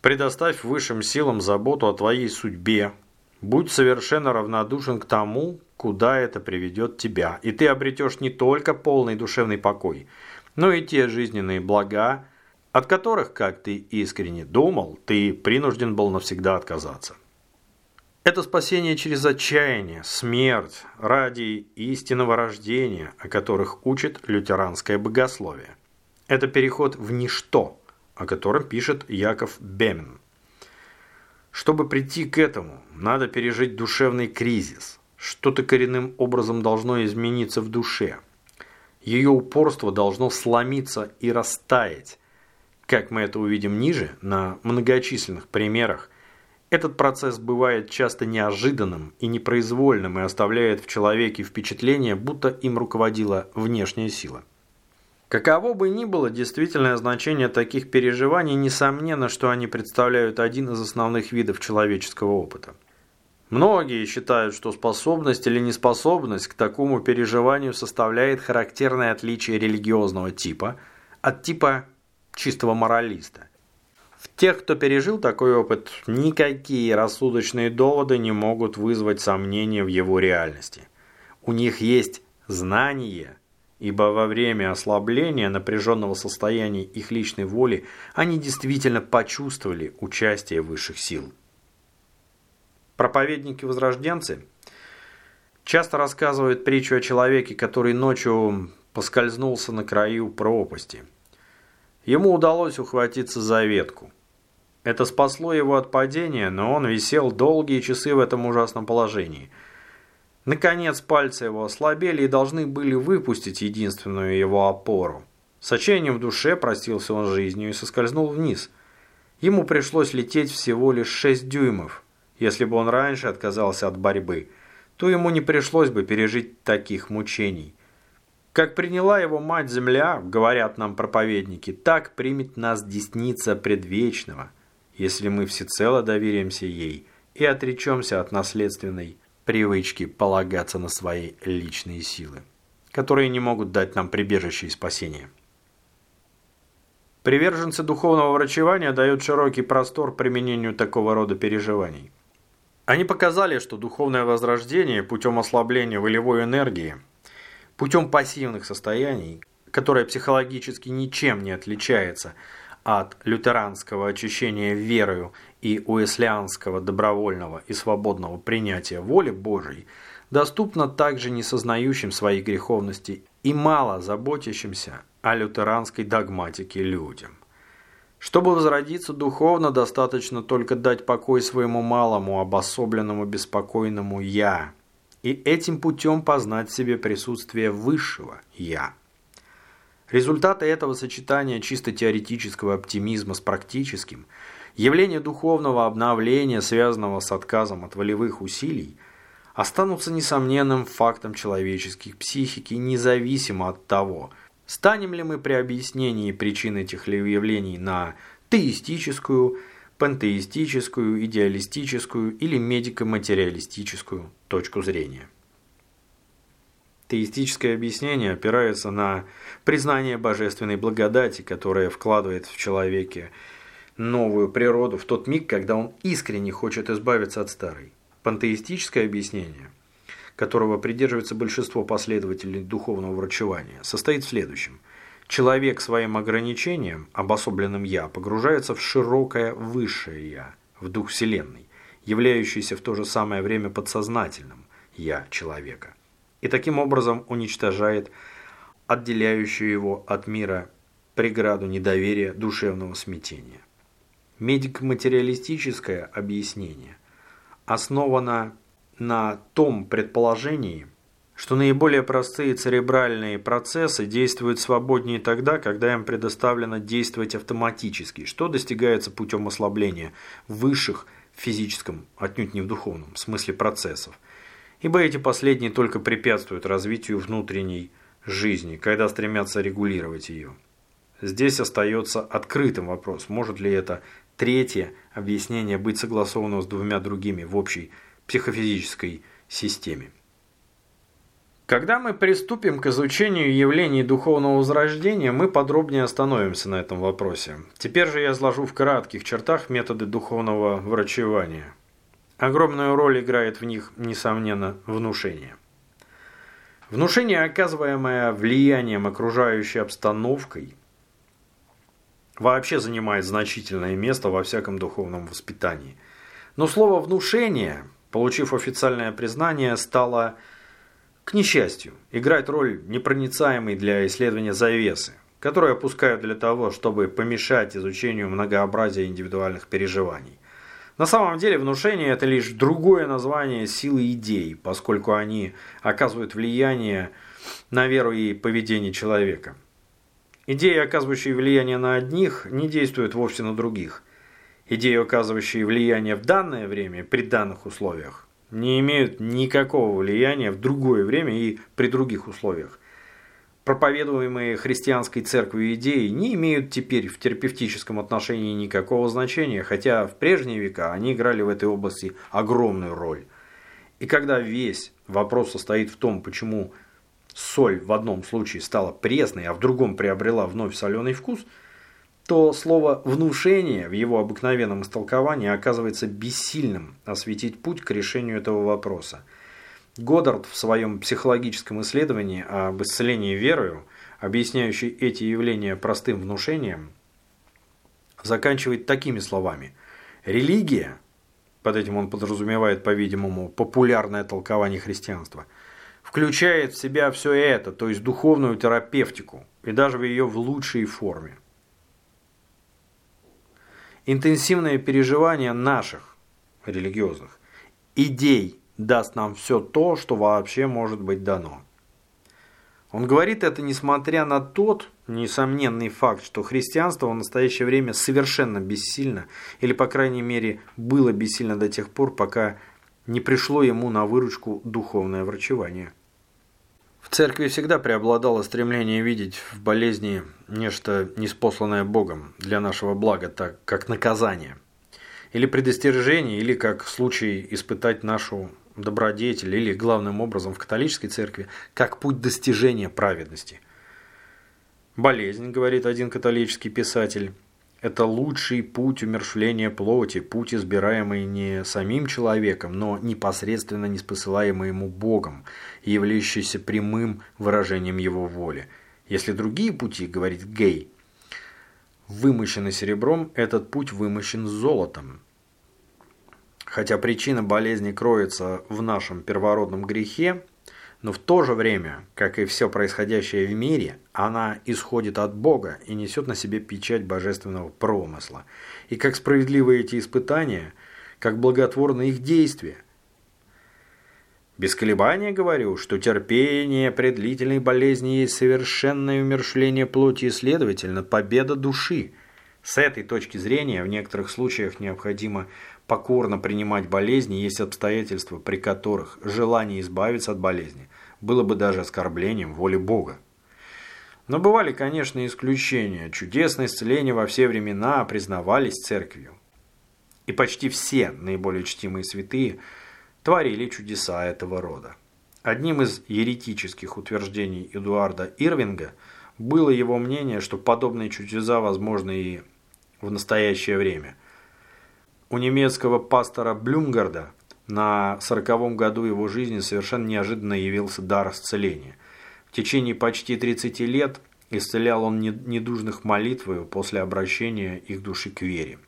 предоставь высшим силам заботу о твоей судьбе, будь совершенно равнодушен к тому, куда это приведет тебя, и ты обретешь не только полный душевный покой, но и те жизненные блага, от которых, как ты искренне думал, ты принужден был навсегда отказаться. Это спасение через отчаяние, смерть, ради истинного рождения, о которых учит лютеранское богословие. Это переход в ничто, о котором пишет Яков Бемен. Чтобы прийти к этому, надо пережить душевный кризис. Что-то коренным образом должно измениться в душе. Ее упорство должно сломиться и растаять. Как мы это увидим ниже, на многочисленных примерах, этот процесс бывает часто неожиданным и непроизвольным и оставляет в человеке впечатление, будто им руководила внешняя сила. Каково бы ни было действительное значение таких переживаний, несомненно, что они представляют один из основных видов человеческого опыта. Многие считают, что способность или неспособность к такому переживанию составляет характерное отличие религиозного типа от типа чистого моралиста. В тех, кто пережил такой опыт, никакие рассудочные доводы не могут вызвать сомнения в его реальности. У них есть знание – ибо во время ослабления напряженного состояния их личной воли они действительно почувствовали участие высших сил. Проповедники-возрожденцы часто рассказывают притчу о человеке, который ночью поскользнулся на краю пропасти. Ему удалось ухватиться за ветку. Это спасло его от падения, но он висел долгие часы в этом ужасном положении – Наконец пальцы его ослабели и должны были выпустить единственную его опору. С в душе простился он жизнью и соскользнул вниз. Ему пришлось лететь всего лишь 6 дюймов. Если бы он раньше отказался от борьбы, то ему не пришлось бы пережить таких мучений. Как приняла его мать-земля, говорят нам проповедники, так примет нас десница предвечного, если мы всецело доверимся ей и отречемся от наследственной привычки полагаться на свои личные силы, которые не могут дать нам прибежище и спасение. Приверженцы духовного врачевания дают широкий простор применению такого рода переживаний. Они показали, что духовное возрождение путем ослабления волевой энергии, путем пассивных состояний, которое психологически ничем не отличается от лютеранского очищения верою и уэслианского добровольного и свободного принятия воли Божией доступна также несознающим своей греховности и мало заботящимся о лютеранской догматике людям. Чтобы возродиться духовно, достаточно только дать покой своему малому, обособленному, беспокойному «я», и этим путем познать в себе присутствие высшего «я». Результаты этого сочетания чисто теоретического оптимизма с практическим – Явление духовного обновления, связанного с отказом от волевых усилий, останутся несомненным фактом человеческой психики, независимо от того, станем ли мы при объяснении причин этих явлений на теистическую, пантеистическую, идеалистическую или медико-материалистическую точку зрения. Теистическое объяснение опирается на признание божественной благодати, которая вкладывает в человеке новую природу в тот миг, когда он искренне хочет избавиться от старой. Пантеистическое объяснение, которого придерживается большинство последователей духовного врачевания, состоит в следующем. Человек своим ограничением, обособленным «я», погружается в широкое высшее «я», в дух Вселенной, являющийся в то же самое время подсознательным «я» человека. И таким образом уничтожает отделяющую его от мира преграду недоверия душевного смятения. Медико-материалистическое объяснение основано на том предположении, что наиболее простые церебральные процессы действуют свободнее тогда, когда им предоставлено действовать автоматически, что достигается путем ослабления высших в физическом, отнюдь не в духовном, смысле процессов. Ибо эти последние только препятствуют развитию внутренней жизни, когда стремятся регулировать ее. Здесь остается открытым вопрос, может ли это третье объяснение быть согласовано с двумя другими в общей психофизической системе. Когда мы приступим к изучению явлений духовного возрождения, мы подробнее остановимся на этом вопросе. Теперь же я изложу в кратких чертах методы духовного врачевания. Огромную роль играет в них, несомненно, внушение. Внушение, оказываемое влиянием окружающей обстановкой, вообще занимает значительное место во всяком духовном воспитании. Но слово «внушение», получив официальное признание, стало к несчастью, играть роль непроницаемой для исследования завесы, которую опускают для того, чтобы помешать изучению многообразия индивидуальных переживаний. На самом деле внушение – это лишь другое название силы идей, поскольку они оказывают влияние на веру и поведение человека. Идеи, оказывающие влияние на одних, не действуют вовсе на других. Идеи, оказывающие влияние в данное время при данных условиях, не имеют никакого влияния в другое время и при других условиях. Проповедуемые христианской церковью идеи не имеют теперь в терапевтическом отношении никакого значения, хотя в прежние века они играли в этой области огромную роль. И когда весь вопрос состоит в том, почему соль в одном случае стала пресной, а в другом приобрела вновь соленый вкус – то слово «внушение» в его обыкновенном истолковании оказывается бессильным осветить путь к решению этого вопроса. Годдард в своем психологическом исследовании об исцелении верою, объясняющий эти явления простым внушением, заканчивает такими словами. Религия, под этим он подразумевает, по-видимому, популярное толкование христианства, включает в себя все это, то есть духовную терапевтику, и даже в ее в лучшей форме. Интенсивное переживание наших религиозных идей даст нам все то, что вообще может быть дано. Он говорит это, несмотря на тот несомненный факт, что христианство в настоящее время совершенно бессильно, или, по крайней мере, было бессильно до тех пор, пока не пришло ему на выручку духовное врачевание. В церкви всегда преобладало стремление видеть в болезни нечто неспосланное Богом для нашего блага, так как наказание. Или предостережение, или как случай испытать нашу добродетель, или главным образом в католической церкви, как путь достижения праведности. Болезнь, говорит один католический писатель, это лучший путь умершвления плоти, путь, избираемый не самим человеком, но непосредственно неспосылаемый ему Богом, являющийся прямым выражением его воли. Если другие пути, говорит Гей, вымощены серебром, этот путь вымощен золотом. Хотя причина болезни кроется в нашем первородном грехе, но в то же время, как и все происходящее в мире, она исходит от Бога и несет на себе печать божественного промысла. И как справедливы эти испытания, как благотворны их действия. Без колебания говорю, что терпение при длительной болезни есть совершенное умершление плоти и, следовательно, победа души. С этой точки зрения в некоторых случаях необходимо покорно принимать болезни, есть обстоятельства, при которых желание избавиться от болезни было бы даже оскорблением воли Бога. Но бывали, конечно, исключения. Чудесные исцеления во все времена признавались церковью. И почти все наиболее чтимые святые творили чудеса этого рода. Одним из еретических утверждений Эдуарда Ирвинга было его мнение, что подобные чудеса возможны и в настоящее время. У немецкого пастора Блюмгарда на сороковом году его жизни совершенно неожиданно явился дар исцеления. В течение почти 30 лет исцелял он недужных молитвою после обращения их души к вере.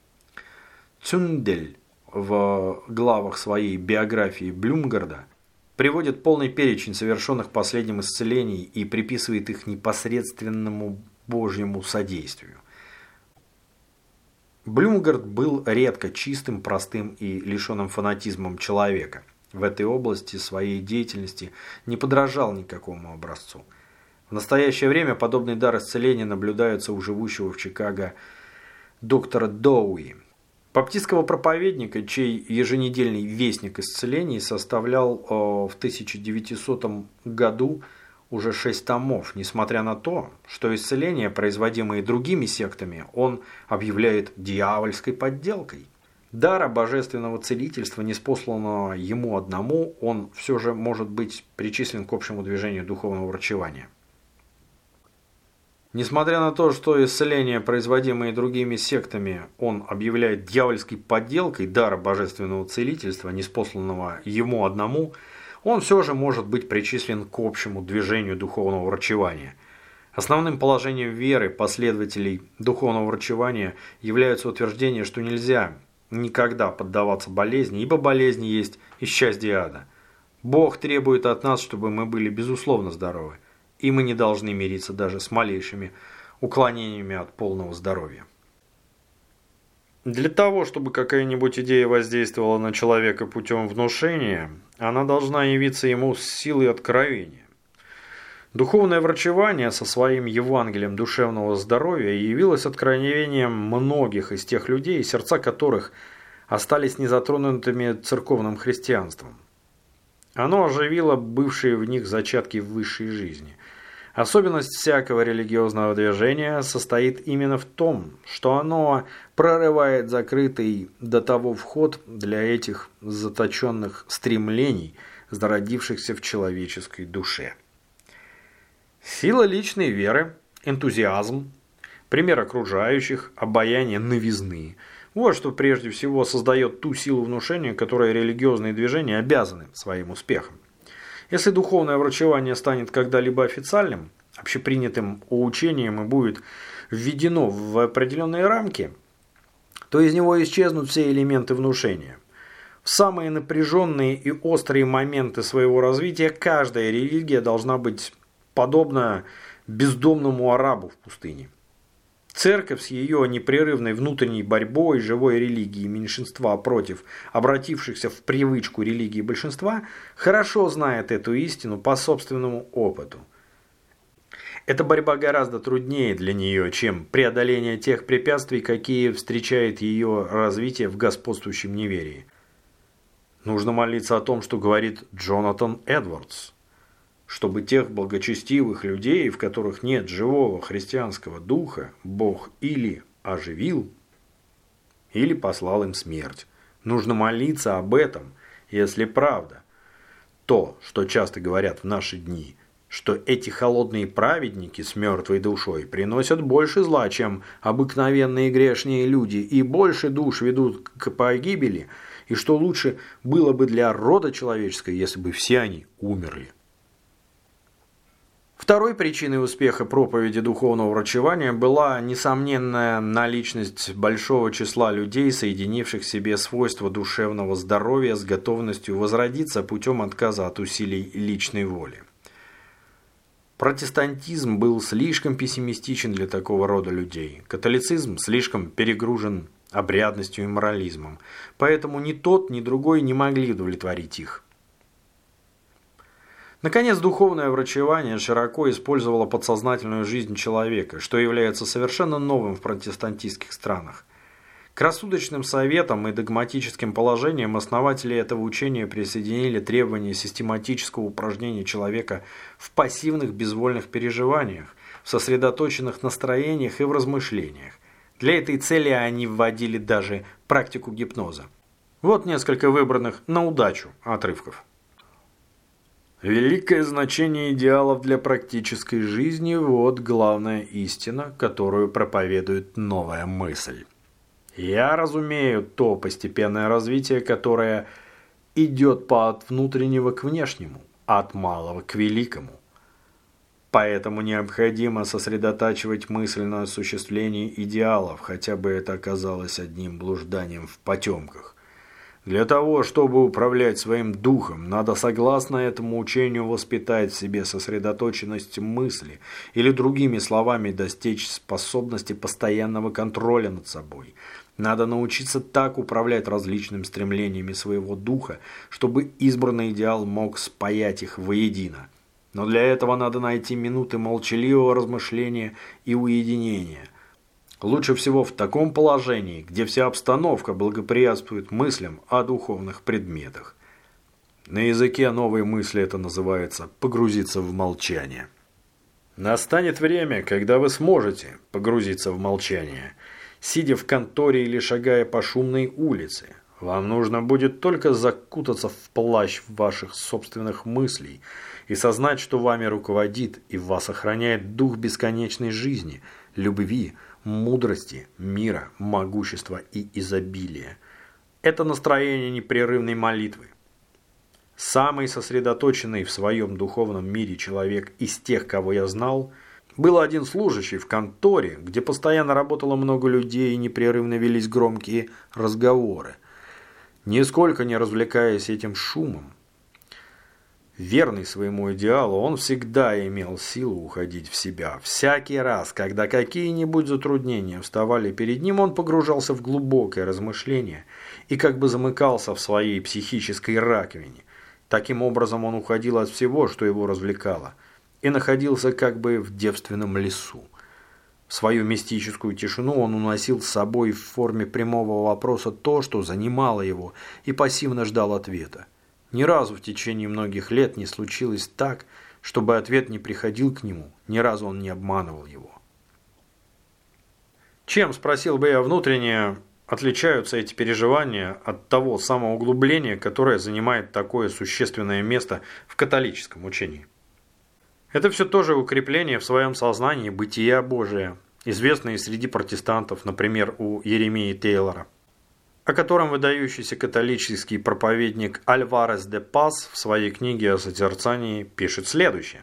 Цюндель в главах своей биографии Блюмгарда приводит полный перечень совершенных последним исцелений и приписывает их непосредственному Божьему содействию. Блюмгард был редко чистым, простым и лишенным фанатизмом человека. в этой области своей деятельности не подражал никакому образцу. В настоящее время подобный дар исцеления наблюдается у живущего в Чикаго доктора Доуи. Баптистского проповедника, чей еженедельный вестник исцелений составлял э, в 1900 году уже шесть томов, несмотря на то, что исцеления, производимые другими сектами, он объявляет дьявольской подделкой. Дара божественного целительства, неспосланного ему одному, он все же может быть причислен к общему движению духовного врачевания. Несмотря на то, что исцеления, производимые другими сектами, он объявляет дьявольской подделкой дара божественного целительства, неспосланного ему одному, он все же может быть причислен к общему движению духовного врачевания. Основным положением веры последователей духовного врачевания является утверждение, что нельзя никогда поддаваться болезни, ибо болезни есть исчадие ада. Бог требует от нас, чтобы мы были безусловно здоровы и мы не должны мириться даже с малейшими уклонениями от полного здоровья. Для того, чтобы какая-нибудь идея воздействовала на человека путем внушения, она должна явиться ему с силой откровения. Духовное врачевание со своим Евангелием душевного здоровья явилось откровением многих из тех людей, сердца которых остались незатронутыми церковным христианством. Оно оживило бывшие в них зачатки высшей жизни. Особенность всякого религиозного движения состоит именно в том, что оно прорывает закрытый до того вход для этих заточенных стремлений, зародившихся в человеческой душе. Сила личной веры, энтузиазм, пример окружающих, обаяние новизны – вот что прежде всего создает ту силу внушения, которой религиозные движения обязаны своим успехом. Если духовное врачевание станет когда-либо официальным, общепринятым учением и будет введено в определенные рамки, то из него исчезнут все элементы внушения. В самые напряженные и острые моменты своего развития каждая религия должна быть подобна бездомному арабу в пустыне. Церковь с ее непрерывной внутренней борьбой живой религии меньшинства против обратившихся в привычку религии большинства, хорошо знает эту истину по собственному опыту. Эта борьба гораздо труднее для нее, чем преодоление тех препятствий, какие встречает ее развитие в господствующем неверии. Нужно молиться о том, что говорит Джонатан Эдвардс чтобы тех благочестивых людей, в которых нет живого христианского духа, Бог или оживил, или послал им смерть. Нужно молиться об этом, если правда. То, что часто говорят в наши дни, что эти холодные праведники с мертвой душой приносят больше зла, чем обыкновенные грешные люди, и больше душ ведут к погибели, и что лучше было бы для рода человеческого, если бы все они умерли. Второй причиной успеха проповеди духовного врачевания была несомненная наличность большого числа людей, соединивших в себе свойства душевного здоровья с готовностью возродиться путем отказа от усилий личной воли. Протестантизм был слишком пессимистичен для такого рода людей, католицизм слишком перегружен обрядностью и морализмом, поэтому ни тот, ни другой не могли удовлетворить их. Наконец, духовное врачевание широко использовало подсознательную жизнь человека, что является совершенно новым в протестантских странах. К рассудочным советам и догматическим положениям основатели этого учения присоединили требования систематического упражнения человека в пассивных безвольных переживаниях, в сосредоточенных настроениях и в размышлениях. Для этой цели они вводили даже практику гипноза. Вот несколько выбранных на удачу отрывков. Великое значение идеалов для практической жизни – вот главная истина, которую проповедует новая мысль. Я разумею то постепенное развитие, которое идет от внутреннего к внешнему, от малого к великому. Поэтому необходимо сосредотачивать мысль на осуществлении идеалов, хотя бы это оказалось одним блужданием в потемках. Для того, чтобы управлять своим духом, надо согласно этому учению воспитать в себе сосредоточенность мысли или другими словами достичь способности постоянного контроля над собой. Надо научиться так управлять различными стремлениями своего духа, чтобы избранный идеал мог спаять их воедино. Но для этого надо найти минуты молчаливого размышления и уединения. Лучше всего в таком положении, где вся обстановка благоприятствует мыслям о духовных предметах. На языке новой мысли это называется «погрузиться в молчание». Настанет время, когда вы сможете погрузиться в молчание – сидя в конторе или шагая по шумной улице. Вам нужно будет только закутаться в плащ ваших собственных мыслей и сознать, что вами руководит и вас охраняет дух бесконечной жизни, любви, мудрости, мира, могущества и изобилия. Это настроение непрерывной молитвы. Самый сосредоточенный в своем духовном мире человек из тех, кого я знал – был один служащий в конторе, где постоянно работало много людей и непрерывно велись громкие разговоры, нисколько не развлекаясь этим шумом. Верный своему идеалу, он всегда имел силу уходить в себя. Всякий раз, когда какие-нибудь затруднения вставали перед ним, он погружался в глубокое размышление и как бы замыкался в своей психической раковине. Таким образом он уходил от всего, что его развлекало – и находился как бы в девственном лесу. Свою мистическую тишину он уносил с собой в форме прямого вопроса то, что занимало его, и пассивно ждал ответа. Ни разу в течение многих лет не случилось так, чтобы ответ не приходил к нему, ни разу он не обманывал его. Чем, спросил бы я внутренне, отличаются эти переживания от того самоуглубления, которое занимает такое существенное место в католическом учении? Это все тоже укрепление в своем сознании бытия Божия, известное среди протестантов, например, у Еремии Тейлора, о котором выдающийся католический проповедник Альварес де Пас в своей книге о созерцании пишет следующее.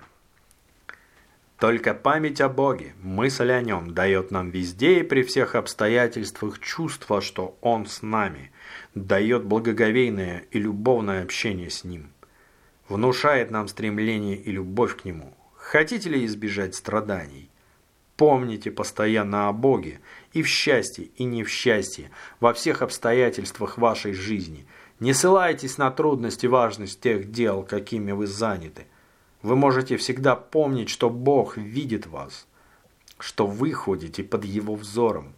Только память о Боге, мысль о Нем дает нам везде и при всех обстоятельствах чувство, что Он с нами, дает благоговейное и любовное общение с Ним внушает нам стремление и любовь к Нему. Хотите ли избежать страданий? Помните постоянно о Боге и в счастье, и не в счастье, во всех обстоятельствах вашей жизни. Не ссылайтесь на трудности и важность тех дел, какими вы заняты. Вы можете всегда помнить, что Бог видит вас, что вы ходите под Его взором.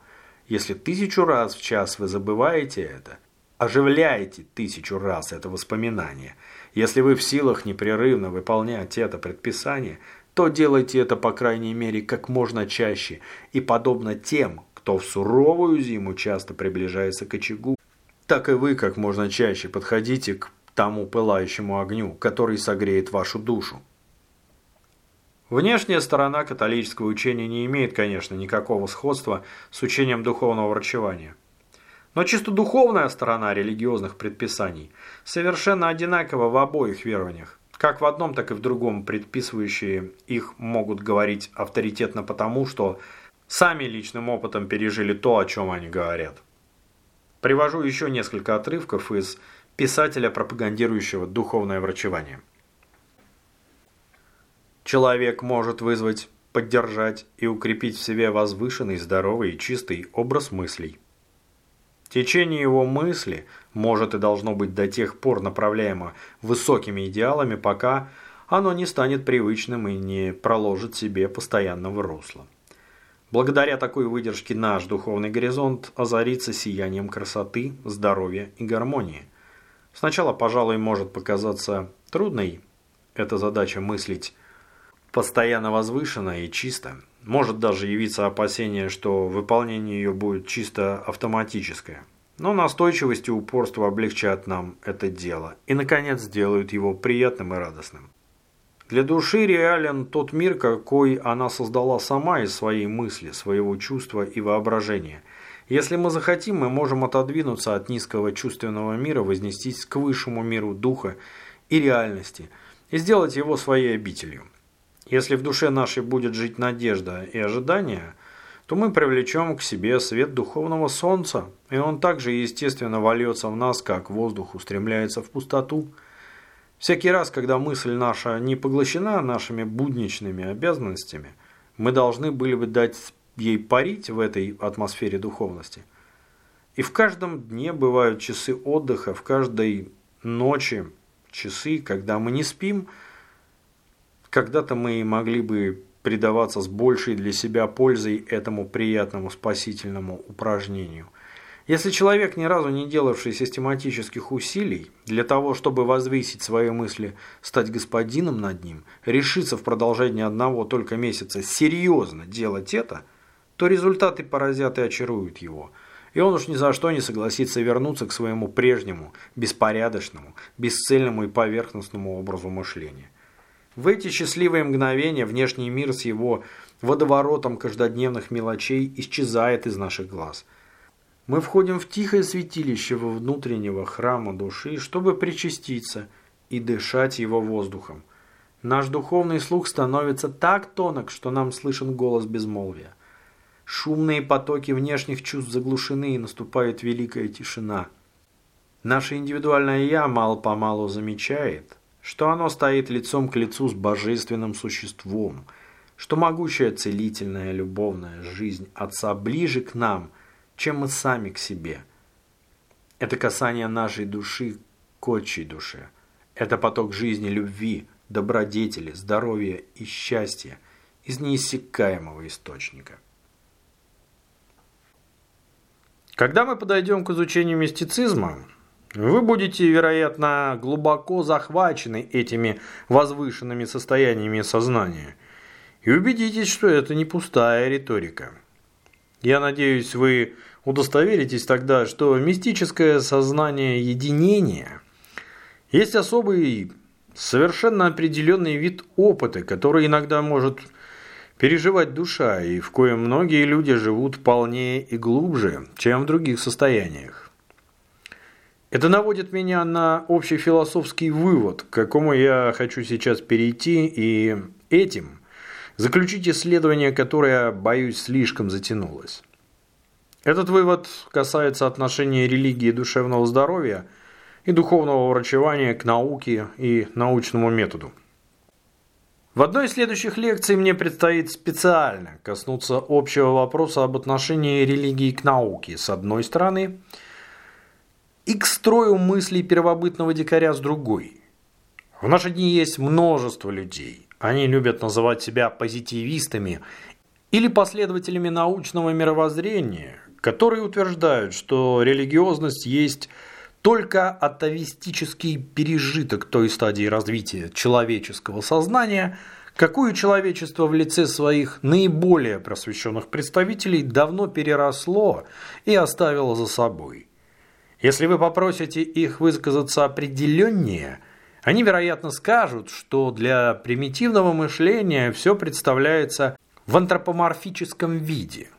Если тысячу раз в час вы забываете это, оживляйте тысячу раз это воспоминание – если вы в силах непрерывно выполнять это предписание, то делайте это, по крайней мере, как можно чаще и подобно тем, кто в суровую зиму часто приближается к очагу, так и вы как можно чаще подходите к тому пылающему огню, который согреет вашу душу. Внешняя сторона католического учения не имеет, конечно, никакого сходства с учением духовного врачевания. Но чисто духовная сторона религиозных предписаний совершенно одинакова в обоих верованиях. Как в одном, так и в другом предписывающие их могут говорить авторитетно потому, что сами личным опытом пережили то, о чем они говорят. Привожу еще несколько отрывков из писателя, пропагандирующего духовное врачевание. Человек может вызвать, поддержать и укрепить в себе возвышенный, здоровый и чистый образ мыслей – Течение его мысли может и должно быть до тех пор направляемо высокими идеалами, пока оно не станет привычным и не проложит себе постоянного русла. Благодаря такой выдержке наш духовный горизонт озарится сиянием красоты, здоровья и гармонии. Сначала, пожалуй, может показаться трудной эта задача мыслить постоянно возвышенно и чисто, может даже явиться опасение, что выполнение ее будет чисто автоматическое. Но настойчивость и упорство облегчат нам это дело и, наконец, сделают его приятным и радостным. Для души реален тот мир, какой она создала сама из своей мысли, своего чувства и воображения. Если мы захотим, мы можем отодвинуться от низкого чувственного мира, вознестись к высшему миру духа и реальности и сделать его своей обителью. Если в душе нашей будет жить надежда и ожидание, то мы привлечем к себе свет духовного солнца, и он также естественно вольется в нас, как воздух устремляется в пустоту. Всякий раз, когда мысль наша не поглощена нашими будничными обязанностями, мы должны были бы дать ей парить в этой атмосфере духовности. И в каждом дне бывают часы отдыха, в каждой ночи часы, когда мы не спим. Когда-то мы могли бы предаваться с большей для себя пользой этому приятному спасительному упражнению. Если человек, ни разу не делавший систематических усилий для того, чтобы возвысить свои мысли, стать господином над ним, решится в продолжении одного только месяца серьезно делать это, то результаты поразят и очаруют его. И он уж ни за что не согласится вернуться к своему прежнему, беспорядочному, бесцельному и поверхностному образу мышления. В эти счастливые мгновения внешний мир с его водоворотом каждодневных мелочей исчезает из наших глаз – мы входим в тихое святилище во внутреннего храма души, чтобы причаститься и дышать его воздухом. Наш духовный слух становится так тонок, что нам слышен голос безмолвия. Шумные потоки внешних чувств заглушены, и наступает великая тишина. Наше индивидуальное «я» мало-помалу замечает, что оно стоит лицом к лицу с божественным существом, что могучая целительная любовная жизнь Отца ближе к нам – чем мы сами к себе. Это касание нашей души к отчей душе. Это поток жизни, любви, добродетели, здоровья и счастья из неиссякаемого источника. Когда мы подойдем к изучению мистицизма, вы будете, вероятно, глубоко захвачены этими возвышенными состояниями сознания и убедитесь, что это не пустая риторика. Я надеюсь, вы удостоверитесь тогда, что мистическое сознание единения есть особый, совершенно определенный вид опыта, который иногда может переживать душа, и в коем многие люди живут полнее и глубже, чем в других состояниях. Это наводит меня на общий философский вывод, к какому я хочу сейчас перейти, и этим заключить исследование, которое, боюсь, слишком затянулось. Этот вывод касается отношения религии и душевного здоровья и духовного врачевания к науке и научному методу. В одной из следующих лекций мне предстоит специально коснуться общего вопроса об отношении религии к науке с одной стороны и к строю мыслей первобытного дикаря с другой. В наши дни есть множество людей. Они любят называть себя позитивистами или последователями научного мировоззрения, которые утверждают, что религиозность есть только атовистический пережиток той стадии развития человеческого сознания, какую человечество в лице своих наиболее просвещенных представителей давно переросло и оставило за собой. Если вы попросите их высказаться определеннее, они, вероятно, скажут, что для примитивного мышления все представляется в антропоморфическом виде –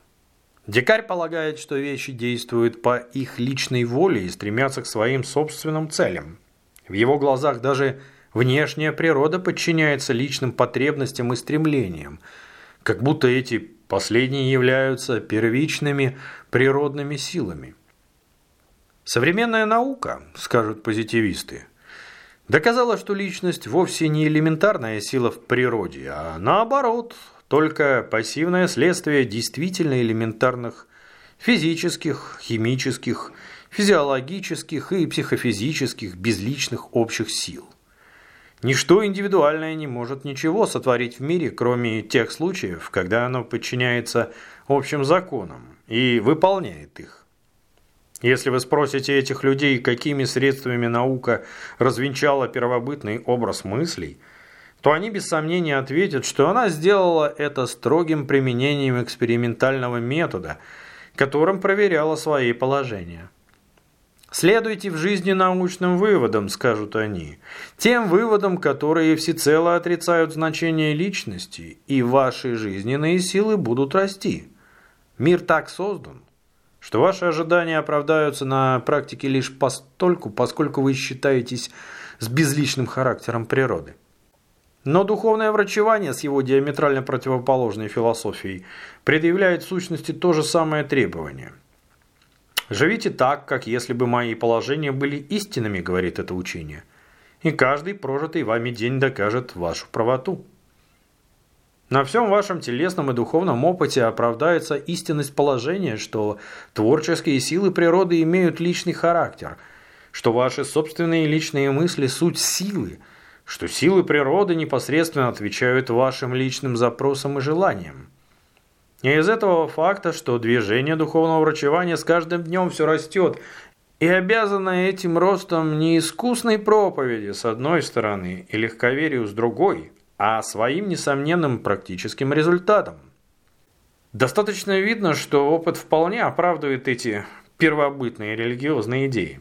Дикарь полагает, что вещи действуют по их личной воле и стремятся к своим собственным целям. В его глазах даже внешняя природа подчиняется личным потребностям и стремлениям, как будто эти последние являются первичными природными силами. Современная наука, скажут позитивисты, доказала, что личность вовсе не элементарная сила в природе, а наоборот – только пассивное следствие действительно элементарных физических, химических, физиологических и психофизических безличных общих сил. Ничто индивидуальное не может ничего сотворить в мире, кроме тех случаев, когда оно подчиняется общим законам и выполняет их. Если вы спросите этих людей, какими средствами наука развенчала первобытный образ мыслей – то они без сомнения ответят, что она сделала это строгим применением экспериментального метода, которым проверяла свои положения. Следуйте в жизни научным выводам, скажут они, тем выводам, которые всецело отрицают значение личности, и ваши жизненные силы будут расти. Мир так создан, что ваши ожидания оправдаются на практике лишь постольку, поскольку вы считаетесь с безличным характером природы. Но духовное врачевание с его диаметрально противоположной философией предъявляет в сущности то же самое требование. «Живите так, как если бы мои положения были истинными», – говорит это учение. «И каждый прожитый вами день докажет вашу правоту». На всем вашем телесном и духовном опыте оправдается истинность положения, что творческие силы природы имеют личный характер, что ваши собственные личные мысли – суть силы, что силы природы непосредственно отвечают вашим личным запросам и желаниям. И из этого факта, что движение духовного врачевания с каждым днем все растет, и обязано этим ростом не искусной проповеди с одной стороны и легковерию с другой – а своим несомненным практическим результатом. Достаточно видно, что опыт вполне оправдывает эти первобытные религиозные идеи.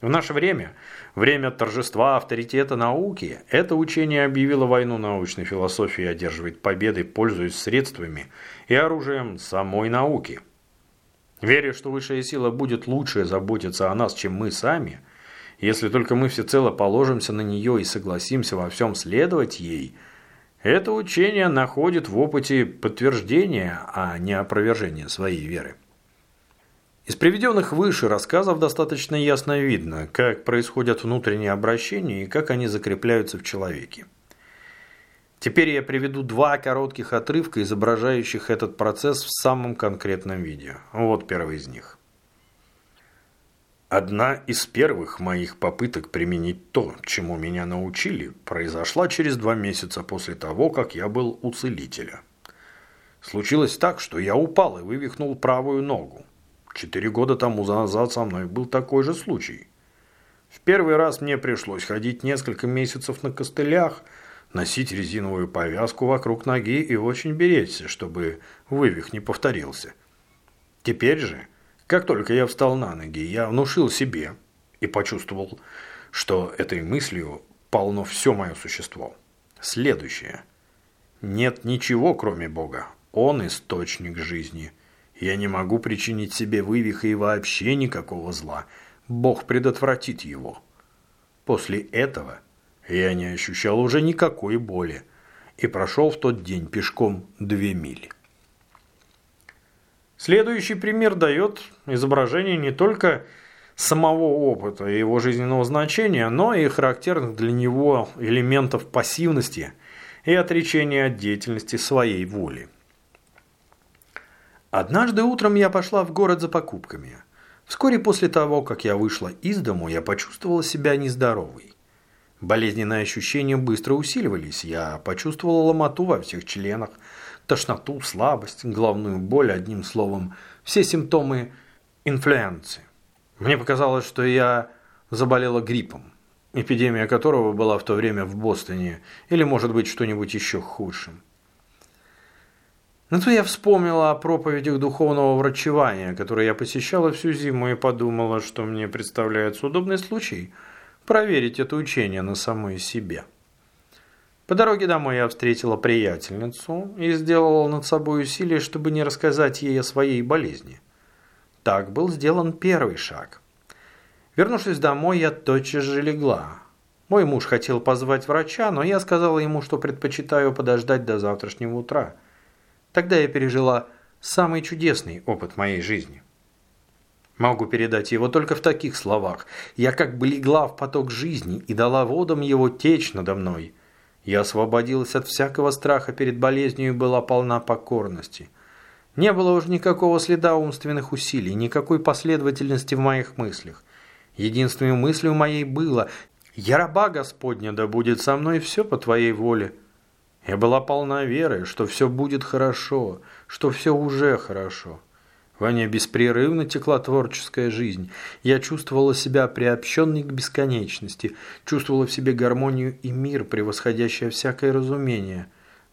В наше время, время торжества авторитета науки, это учение объявило войну научной философии и одерживает победы, пользуясь средствами и оружием самой науки. Веря, что высшая сила будет лучше заботиться о нас, чем мы сами – если только мы всецело положимся на нее и согласимся во всем следовать ей, это учение находит в опыте подтверждение, а не опровержение своей веры. Из приведенных выше рассказов достаточно ясно видно, как происходят внутренние обращения и как они закрепляются в человеке. Теперь я приведу два коротких отрывка, изображающих этот процесс в самом конкретном видео. Вот первый из них. Одна из первых моих попыток применить то, чему меня научили, произошла через два месяца после того, как я был у целителя. Случилось так, что я упал и вывихнул правую ногу. Четыре года тому назад со мной был такой же случай. В первый раз мне пришлось ходить несколько месяцев на костылях, носить резиновую повязку вокруг ноги и очень беречься, чтобы вывих не повторился. Теперь же как только я встал на ноги, я внушил себе и почувствовал, что этой мыслью полно все мое существо. Следующее. Нет ничего, кроме Бога. Он источник жизни. Я не могу причинить себе вывиха и вообще никакого зла. Бог предотвратит его. После этого я не ощущал уже никакой боли и прошел в тот день пешком две мили. Следующий пример дает изображение не только самого опыта и его жизненного значения, но и характерных для него элементов пассивности и отречения от деятельности своей воли. Однажды утром я пошла в город за покупками. Вскоре после того, как я вышла из дому, я почувствовала себя нездоровой. Болезненные ощущения быстро усиливались, я почувствовала ломоту во всех членах, тошноту, слабость, головную боль, одним словом, все симптомы инфлюенции. Мне показалось, что я заболела гриппом, эпидемия которого была в то время в Бостоне, или, может быть, что-нибудь еще худшим. Но то я вспомнила о проповедях духовного врачевания, которые я посещала всю зиму и подумала, что мне представляется удобный случай проверить это учение на самой себе. По дороге домой я встретила приятельницу и сделала над собой усилие, чтобы не рассказать ей о своей болезни. Так был сделан первый шаг. Вернувшись домой, я тотчас же легла. Мой муж хотел позвать врача, но я сказала ему, что предпочитаю подождать до завтрашнего утра. Тогда я пережила самый чудесный опыт моей жизни. Могу передать его только в таких словах. Я как бы легла в поток жизни и дала водам его течь надо мной – я освободилась от всякого страха перед болезнью и была полна покорности. Не было уже никакого следа умственных усилий, никакой последовательности в моих мыслях. Единственной мыслью моей было «Я раба Господня, да будет со мной все по Твоей воле». Я была полна веры, что все будет хорошо, что все уже хорошо. Во мне беспрерывно текла творческая жизнь. Я чувствовала себя приобщенной к бесконечности, чувствовала в себе гармонию и мир, превосходящее всякое разумение.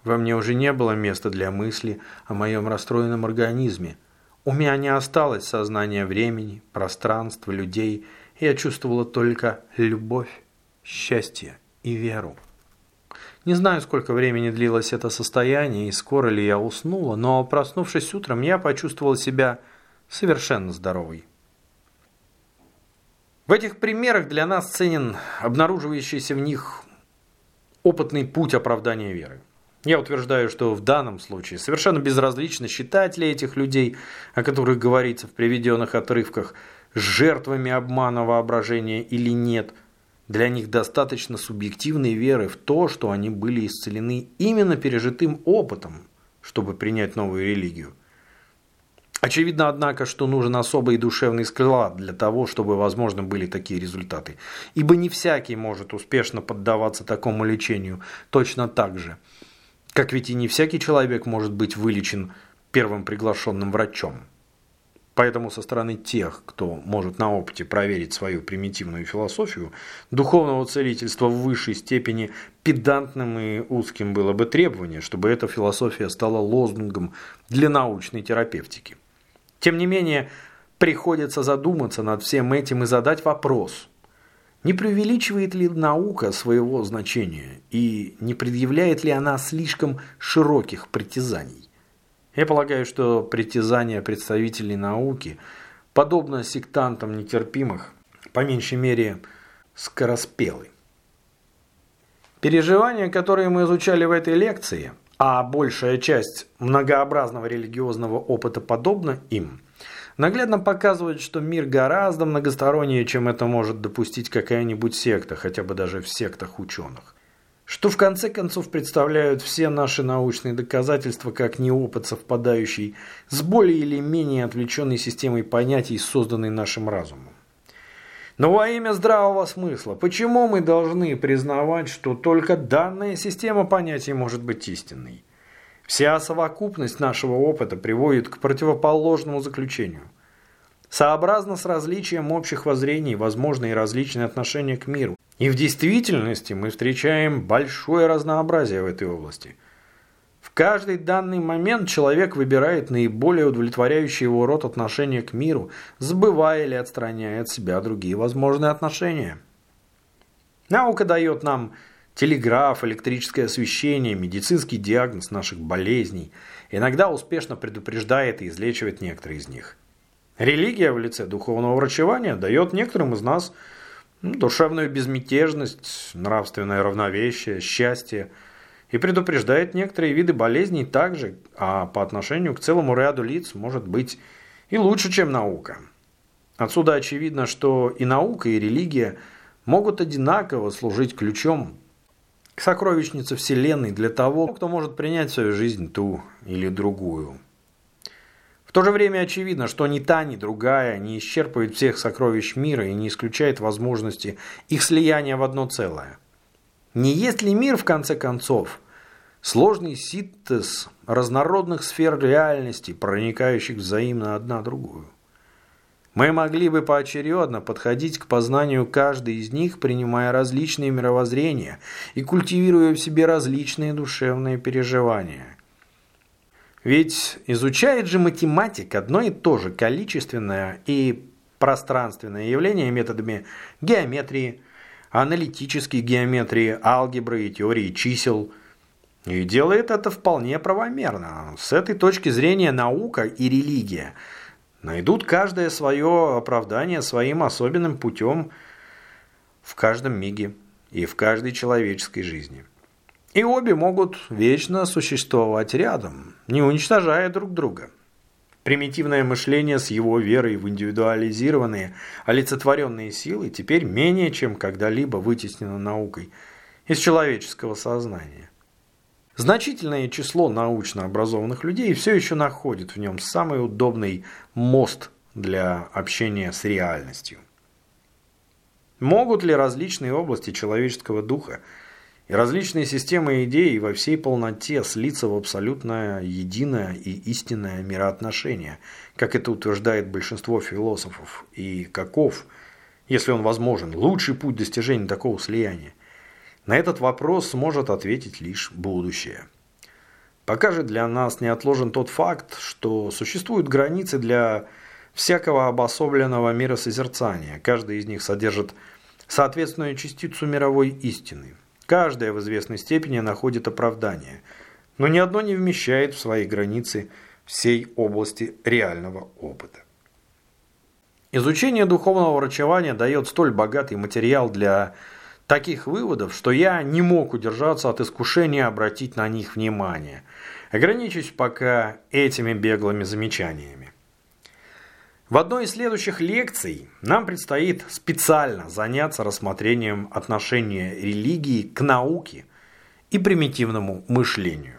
Во мне уже не было места для мысли о моем расстроенном организме. У меня не осталось сознания времени, пространства, людей. Я чувствовала только любовь, счастье и веру. Не знаю, сколько времени длилось это состояние и скоро ли я уснула, но проснувшись утром, я почувствовала себя совершенно здоровой. В этих примерах для нас ценен обнаруживающийся в них опытный путь оправдания веры. Я утверждаю, что в данном случае совершенно безразлично, считать ли этих людей, о которых говорится в приведенных отрывках, жертвами обмана воображения или нет – Для них достаточно субъективной веры в то, что они были исцелены именно пережитым опытом, чтобы принять новую религию. Очевидно, однако, что нужен особый душевный склад для того, чтобы возможны были такие результаты. Ибо не всякий может успешно поддаваться такому лечению точно так же, как ведь и не всякий человек может быть вылечен первым приглашенным врачом. Поэтому со стороны тех, кто может на опыте проверить свою примитивную философию, духовного целительства в высшей степени педантным и узким было бы требование, чтобы эта философия стала лозунгом для научной терапевтики. Тем не менее, приходится задуматься над всем этим и задать вопрос, не преувеличивает ли наука своего значения и не предъявляет ли она слишком широких притязаний? Я полагаю, что притязания представителей науки, подобно сектантам нетерпимых, по меньшей мере, скороспелы. Переживания, которые мы изучали в этой лекции, а большая часть многообразного религиозного опыта подобна им, наглядно показывают, что мир гораздо многостороннее, чем это может допустить какая-нибудь секта, хотя бы даже в сектах ученых. Что в конце концов представляют все наши научные доказательства как неопыт, совпадающий с более или менее отвлеченной системой понятий, созданной нашим разумом. Но во имя здравого смысла, почему мы должны признавать, что только данная система понятий может быть истинной? Вся совокупность нашего опыта приводит к противоположному заключению. Сообразно с различием общих воззрений, возможны и различные отношения к миру. И в действительности мы встречаем большое разнообразие в этой области – в каждый данный момент человек выбирает наиболее удовлетворяющий его род отношения к миру, забывая или отстраняя от себя другие возможные отношения. Наука дает нам телеграф, электрическое освещение, медицинский диагноз наших болезней, иногда успешно предупреждает и излечивает некоторые из них. Религия в лице духовного врачевания дает некоторым из нас душевную безмятежность, нравственное равновесие, счастье – и предупреждает некоторые виды болезней также, а по отношению к целому ряду лиц может быть и лучше, чем наука. Отсюда очевидно, что и наука, и религия могут одинаково служить ключом к сокровищнице Вселенной для того, кто может принять в свою жизнь ту или другую. В то же время очевидно, что ни та, ни другая не исчерпывает всех сокровищ мира и не исключает возможности их слияния в одно целое – не есть ли мир, в конце концов, сложный синтез разнородных сфер реальности, проникающих взаимно одна другую? Мы могли бы поочередно подходить к познанию каждой из них, принимая различные мировоззрения и культивируя в себе различные душевные переживания. Ведь изучает же математик одно и то же количественное и пространственное явление методами геометрии, аналитической геометрии, алгебры и теории чисел. И делает это вполне правомерно. С этой точки зрения наука и религия найдут каждое свое оправдание своим особенным путем в каждом миге и в каждой человеческой жизни. И обе могут вечно существовать рядом, не уничтожая друг друга. Примитивное мышление с его верой в индивидуализированные, олицетворенные силы теперь менее чем когда-либо вытеснено наукой из человеческого сознания. Значительное число научно образованных людей все еще находит в нем самый удобный мост для общения с реальностью. Могут ли различные области человеческого духа – и различные системы идей во всей полноте слиться в абсолютное единое и истинное мироотношение, как это утверждает большинство философов, и каков, если он возможен, лучший путь достижения такого слияния. На этот вопрос сможет ответить лишь будущее. Пока же для нас не отложен тот факт, что существуют границы для всякого обособленного миросозерцания. Каждый из них содержит соответственную частицу мировой истины. Каждая в известной степени находит оправдание, но ни одно не вмещает в свои границы всей области реального опыта. Изучение духовного врачевания дает столь богатый материал для таких выводов, что я не мог удержаться от искушения обратить на них внимание. Ограничусь пока этими беглыми замечаниями. В одной из следующих лекций нам предстоит специально заняться рассмотрением отношения религии к науке и примитивному мышлению.